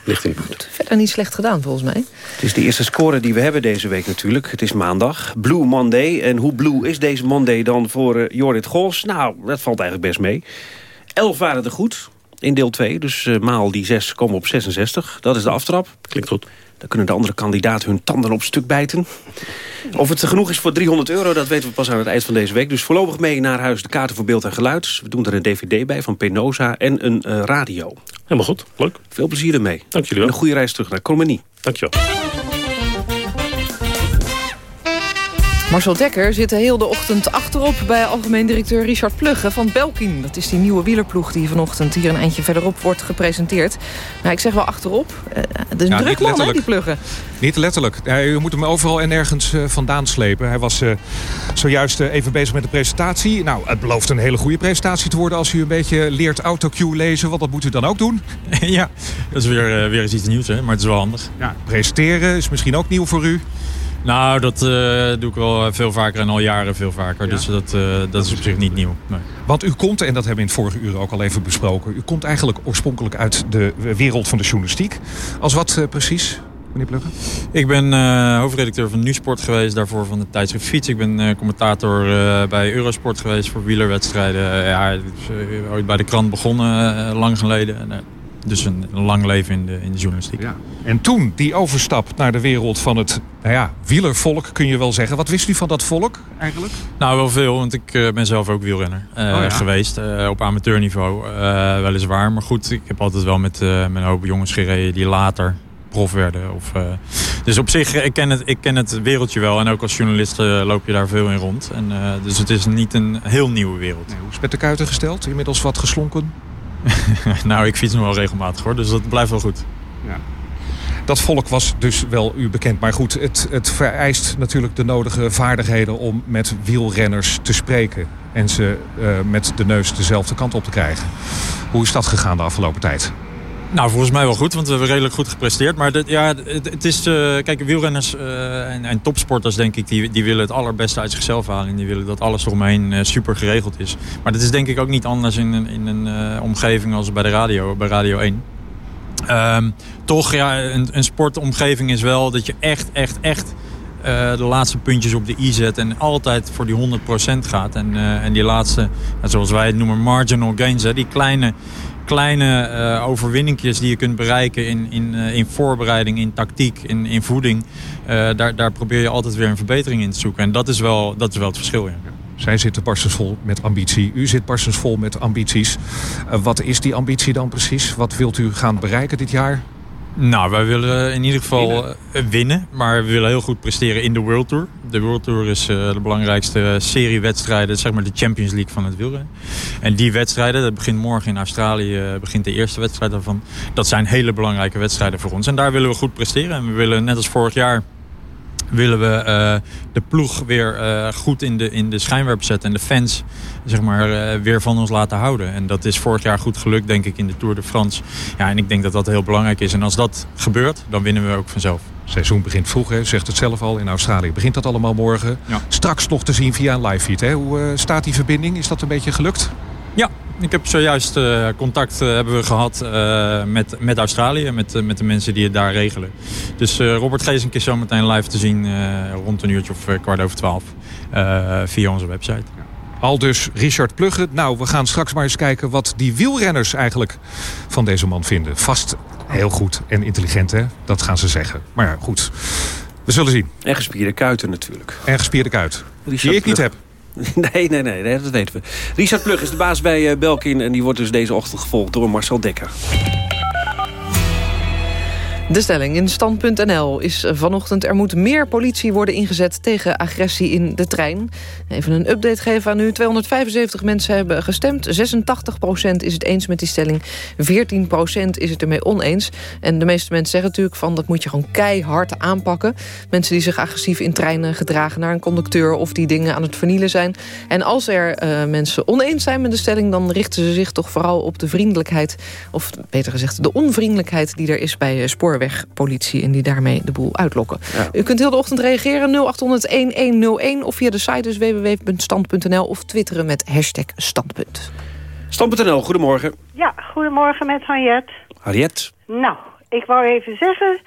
Ligt in de buurt. Verder niet slecht gedaan, volgens mij. Het is de eerste score die we hebben deze week natuurlijk. Het is maandag. Blue Monday. En hoe blue is deze Monday dan voor uh, Jorrit Gols? Nou, dat valt eigenlijk best mee. Elf waren er goed in deel 2. Dus uh, maal die 6 komen op 66. Dat is de aftrap. Klinkt goed. Dan kunnen de andere kandidaten hun tanden op stuk bijten. Of het genoeg is voor 300 euro, dat weten we pas aan het eind van deze week. Dus voorlopig mee naar huis de kaarten voor beeld en geluid. We doen er een dvd bij van Penosa en een uh, radio. Helemaal goed, leuk. Veel plezier ermee. Dank jullie wel. En een goede reis terug naar Colmenie. Dank je wel. Marcel Dekker zit de hele ochtend achterop bij algemeen directeur Richard Plugge van Belkin. Dat is die nieuwe wielerploeg die vanochtend hier een eindje verderop wordt gepresenteerd. Nou, ik zeg wel achterop. Uh, het is een Ja, druk niet man, hè, die letterlijk. Plugge. Niet letterlijk. Ja, u moet hem overal en ergens eh, vandaan slepen. Hij was eh, zojuist eh, even bezig met de presentatie. Nou, het belooft een hele goede presentatie te worden... als u een beetje leert autocue lezen. Want dat moet u dan ook doen. ja, dat is weer, eh, weer eens iets nieuws, hè? maar het is wel handig. Ja, presenteren is misschien ook nieuw voor u. Nou, dat eh, doe ik wel veel vaker en al jaren veel vaker. Dus dat, eh, dat is op zich niet nieuw. Nee. Want u komt, en dat hebben we in het vorige uur ook al even besproken... u komt eigenlijk oorspronkelijk uit de wereld van de journalistiek. Als wat eh, precies, meneer Plugge? Ik ben eh, hoofdredacteur van Nu-Sport geweest, daarvoor van de tijdschrift Fiets. Ik ben eh, commentator eh, bij Eurosport geweest voor wielerwedstrijden. ja, eh, ooit bij de krant begonnen, eh, lang geleden. En, eh, dus een, lang leven in de, in de journalistiek. En toen die overstap naar de wereld van het nou ja, wielervolk, kun je wel zeggen. Wat wist u van dat volk eigenlijk? Nou, wel veel, want ik eh, ben zelf ook wielrenner eh, Oh ja? geweest. eh, op amateurniveau, weliswaar. Maar goed, ik heb altijd wel met, een hoop jongens gereden die later prof werden. Of, dus op zich, ik ken, het, ik ken het wereldje wel. En ook als journalist loop je daar veel in rond. En, dus het is niet een heel nieuwe wereld. Hoe is het met de kuiten gesteld? Inmiddels wat geslonken? nou, ik fiets nog wel regelmatig hoor, dus dat blijft wel goed. Ja. Dat volk was dus wel u bekend. Maar goed, het, het vereist natuurlijk de nodige vaardigheden om met wielrenners te spreken. En ze eh, met de neus dezelfde kant op te krijgen. Hoe is dat gegaan de afgelopen tijd? Nou, volgens mij wel goed, want we hebben redelijk goed gepresteerd. Maar dit, ja, het, het is, eh, kijk, wielrenners eh, en, en topsporters, denk ik, die, die willen het allerbeste uit zichzelf halen. En die willen dat alles eromheen eh, super geregeld is. Maar dat is denk ik ook niet anders in, in een omgeving als bij de radio, bij Radio 1. Ehm, toch, ja, een sportomgeving is wel dat je echt, echt, echt eh, de laatste puntjes op de i zet en altijd voor die 100% gaat. En, eh, en die laatste, zoals wij het noemen, marginal gains, hè, die kleine, kleine eh overwinningjes die je kunt bereiken in, in, in voorbereiding, in tactiek, in, in voeding. daar, daar probeer je altijd weer een verbetering in te zoeken. En dat is wel, dat is wel het verschil. Ja. Zij zitten barstensvol met ambitie. U zit barstensvol met ambities. Wat is die ambitie dan precies? Wat wilt u gaan bereiken dit jaar? Nou, wij willen in ieder geval eh, winnen. Maar we willen heel goed presteren in de World Tour. De World Tour is eh, de belangrijkste serie wedstrijden. Zeg maar de Champions League van het wielrennen. En die wedstrijden, dat begint morgen in Australië. eh, begint de eerste wedstrijd daarvan. Dat zijn hele belangrijke wedstrijden voor ons. En daar willen we goed presteren. En we willen net als vorig jaar willen we eh, de ploeg weer eh, goed in de, in de schijnwerper zetten. En de fans zeg maar, eh, weer van ons laten houden. En dat is vorig jaar goed gelukt, denk ik, in de Tour de France. Ja, en ik denk dat dat heel belangrijk is. En als dat gebeurt, dan winnen we ook vanzelf. Het seizoen begint vroeg, hè? Zegt het zelf al. In Australië begint dat allemaal morgen. Straks nog te zien via een live feed. Hè? Hoe staat die verbinding? Is dat een beetje gelukt? Ja, ik heb zojuist eh, contact eh, hebben we gehad eh, met, met Australië, met, met de mensen die het daar regelen. Dus eh, Robert Geesink is zometeen live te zien eh, rond een uurtje of kwart over twaalf eh, via onze website. Al dus Richard Plugge. Nou, we gaan straks maar eens kijken wat die wielrenners eigenlijk van deze man vinden. Vast heel goed en intelligent, hè? Dat gaan ze zeggen. Maar ja, goed. We zullen zien. En gespierde kuiten natuurlijk. En gespierde kuit. Die ik niet heb. Nee, nee, nee, dat weten we. Richard Plug is de baas bij eh, Belkin... en die wordt dus deze ochtend gevolgd door Marcel Dekker. De stelling in stand.nl is vanochtend... er moet meer politie worden ingezet tegen agressie in de trein. Even een update geven aan u. 275 mensen hebben gestemd. 86% is het eens met die stelling. 14% is het ermee oneens. En de meeste mensen zeggen natuurlijk van... dat moet je gewoon keihard aanpakken. Mensen die zich agressief in treinen gedragen naar een conducteur... of die dingen aan het vernielen zijn. En als er eh, mensen oneens zijn met de stelling... dan richten ze zich toch vooral op de vriendelijkheid... of beter gezegd de onvriendelijkheid die er is bij eh, spoorwegpolitie... en die daarmee de boel uitlokken. U kunt heel de ochtend reageren 0800-1101 of via de site dus www.stand.nl... of twitteren met hashtag standpunt. Stand.nl, goedemorgen. Ja, goedemorgen met Harriet. Harriet. Nou, ik wou even zeggen,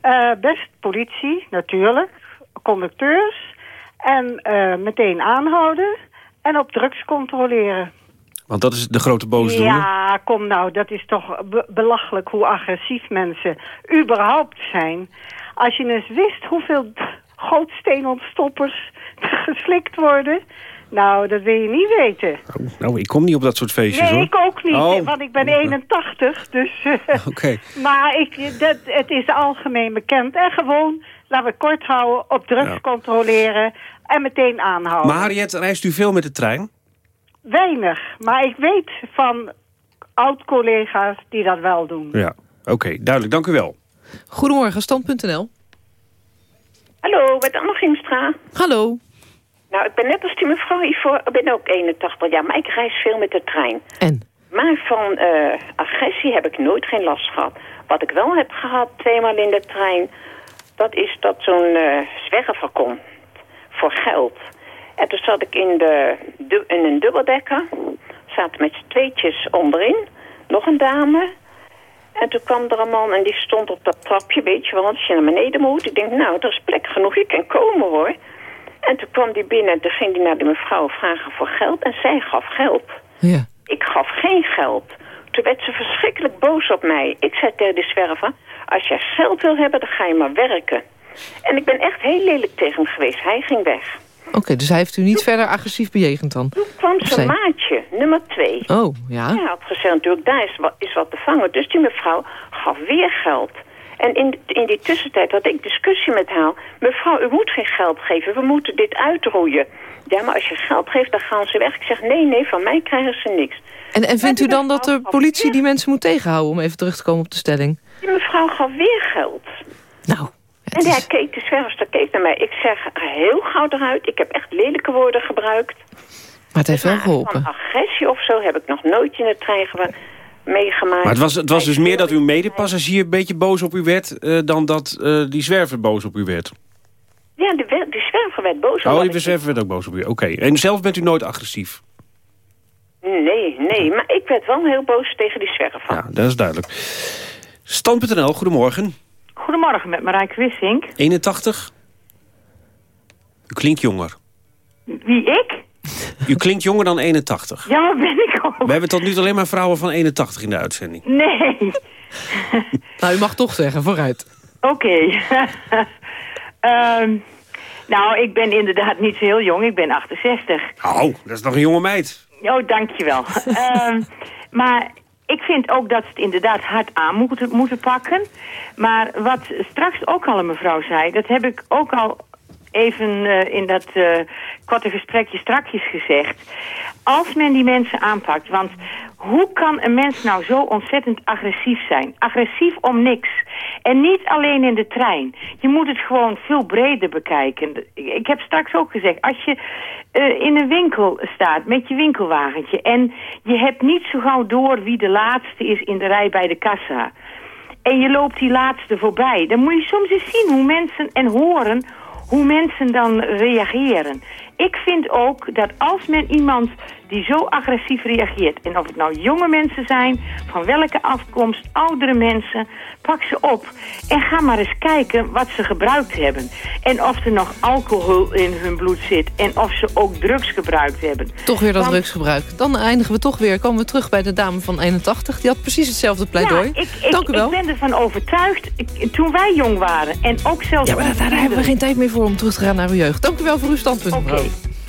eh, best politie natuurlijk, conducteurs en eh, meteen aanhouden en op drugs controleren. Want dat is de grote boosdoener. Ja, kom nou, dat is toch be- belachelijk hoe agressief mensen überhaupt zijn. Als je eens wist hoeveel gootsteenontstoppers geslikt worden, nou, dat wil je niet weten. Nou, ik kom niet op dat soort feestjes, Nee, hoor. ik ook niet, Oh. want ik ben 81, dus... Oké. maar ik, dat, het is algemeen bekend. En gewoon, laten we kort houden, op drugs Ja. controleren en meteen aanhouden. Maar Harriet, reist u veel met de trein? Weinig, maar ik weet van oud-collega's die dat wel doen. Ja. Oké, duidelijk. Dank u wel. Goedemorgen, stand.nl. Hallo, met Anne Giemstra. Hallo. Nou, ik ben net als die mevrouw hiervoor, ik ben ook 81 jaar, maar ik reis veel met de trein. En? Maar van eh, agressie heb ik nooit geen last gehad. Wat ik wel heb gehad, tweemaal in de trein, Dat is dat zo'n uh, zwerver komt voor geld. En toen zat ik in, de, in een dubbeldekker. Zaten met z'n tweetjes onderin. Nog een dame. En toen kwam er een man en die stond op dat trapje, weet je wel, als je naar beneden moet. Ik denk, nou, er is plek genoeg, je kan komen hoor. En toen kwam die binnen en toen ging die naar de mevrouw vragen voor geld. En zij gaf geld. Ja. Ik gaf geen geld. Toen werd ze verschrikkelijk boos op mij. Ik zei tegen de zwerver, als jij geld wil hebben, dan ga je maar werken. En ik ben echt heel lelijk tegen hem geweest. Hij ging weg. Oké, dus hij heeft u niet verder agressief bejegend dan? Toen kwam zijn maatje, nummer twee. Oh, ja. Hij had gezegd natuurlijk, daar is wat, is wat te vangen. Dus die mevrouw gaf weer geld. En in, in die tussentijd had ik discussie met haar. Mevrouw, u moet geen geld geven, we moeten dit uitroeien. Ja, maar als je geld geeft, dan gaan ze weg. Ik zeg, nee, nee, van mij krijgen ze niks. En, en vindt u dan dat de politie die mensen moet tegenhouden... om even terug te komen op de stelling? Die mevrouw gaf weer geld. Nou, en hij keek, de zwerfster keek naar mij. Ik zeg heel gauw eruit. Ik heb echt lelijke woorden gebruikt. Maar het heeft wel geholpen. Van agressie of zo heb ik nog nooit in de trein meegemaakt. Maar het was, het was dus meer dat uw medepassagier een beetje boos op u werd... Uh, dan dat uh, die zwerver boos op u werd? Ja, de, die zwerver werd boos op Oh, die zwerver werd ook boos op u. Oké. En zelf bent u nooit agressief? Nee, nee. Maar ik werd wel heel boos tegen die zwerver. Ja, dat is duidelijk. Stand.nl, goedemorgen. Goedemorgen, met Marijke Wissink. 81? U klinkt jonger. Wie, ik? U klinkt jonger dan 81. Ja, maar ben ik ook. We hebben tot nu toe alleen maar vrouwen van 81 in de uitzending. Nee. nou, u mag toch zeggen, vooruit. Oké. um, nou, ik ben inderdaad niet zo heel jong. Ik ben 68. Oh, dat is nog een jonge meid. Oh, dankjewel. um, maar ik vind ook dat ze het inderdaad hard aan moeten, moeten pakken. Maar wat straks ook al een mevrouw zei... dat heb ik ook al even uh, in dat uh, korte gesprekje strakjes gezegd. Als men die mensen aanpakt, want hoe kan een mens nou zo ontzettend agressief zijn? Agressief om niks. En niet alleen in de trein. Je moet het gewoon veel breder bekijken. Ik heb straks ook gezegd, als je uh, in een winkel staat met je winkelwagentje... en je hebt niet zo gauw door wie de laatste is in de rij bij de kassa... en je loopt die laatste voorbij... dan moet je soms eens zien hoe mensen en horen hoe mensen dan reageren. Ik vind ook dat als men iemand die zo agressief reageert... en of het nou jonge mensen zijn, van welke afkomst, oudere mensen... pak ze op en ga maar eens kijken wat ze gebruikt hebben. En of er nog alcohol in hun bloed zit en of ze ook drugs gebruikt hebben. Toch weer dat Want, drugsgebruik. Dan eindigen we toch weer, komen we terug bij de dame van 81. Die had precies hetzelfde pleidooi. Ja, ik, ik, Dank u wel. ik ben ervan overtuigd, ik, toen wij jong waren... en ook zelfs... Ja, maar daar, daar hebben we geen tijd meer voor om terug te gaan naar uw jeugd. Dank u wel voor uw standpunt. Okay.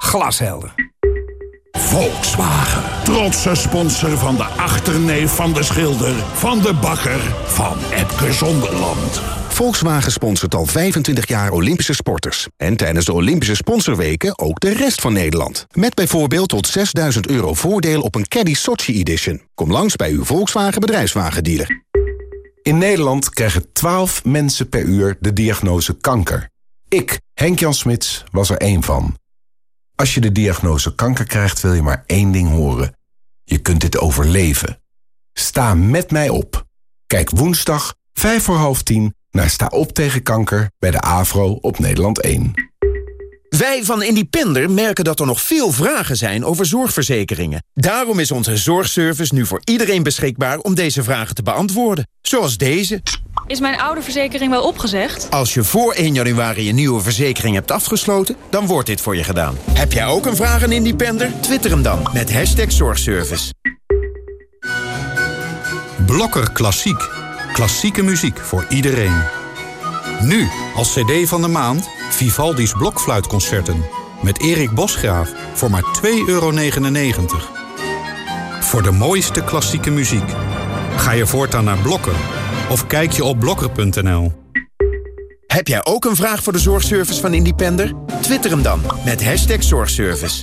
Glashelder. Volkswagen. Trotse sponsor van de achterneef van de schilder... van de bakker van Epke Zonderland. Volkswagen sponsort al 25 jaar Olympische sporters. En tijdens de Olympische sponsorweken ook de rest van Nederland. Met bijvoorbeeld tot 6000 euro voordeel op een Caddy Sochi Edition. Kom langs bij uw Volkswagen bedrijfswagendealer. In Nederland krijgen 12 mensen per uur de diagnose kanker. Ik, Henk-Jan Smits, was er één van. Als je de diagnose kanker krijgt, wil je maar één ding horen. Je kunt dit overleven. Sta met mij op. Kijk woensdag, 5 voor half 10, naar Sta op tegen kanker... bij de AVRO op Nederland 1. Wij van Independer merken dat er nog veel vragen zijn over zorgverzekeringen. Daarom is onze zorgservice nu voor iedereen beschikbaar om deze vragen te beantwoorden. Zoals deze... Is mijn oude verzekering wel opgezegd? Als je voor 1 januari een nieuwe verzekering hebt afgesloten, dan wordt dit voor je gedaan. Heb jij ook een vraag aan Independer? Twitter hem dan met hashtag zorgservice. Blokker Klassiek. Klassieke muziek voor iedereen. Nu, als cd van de maand, Vivaldi's Blokfluitconcerten. Met Erik Bosgraaf voor maar 2,99 euro. Voor de mooiste klassieke muziek. Ga je voortaan naar Blokker of kijk je op blokker.nl. Heb jij ook een vraag voor de zorgservice van Independer? Twitter hem dan met hashtag zorgservice.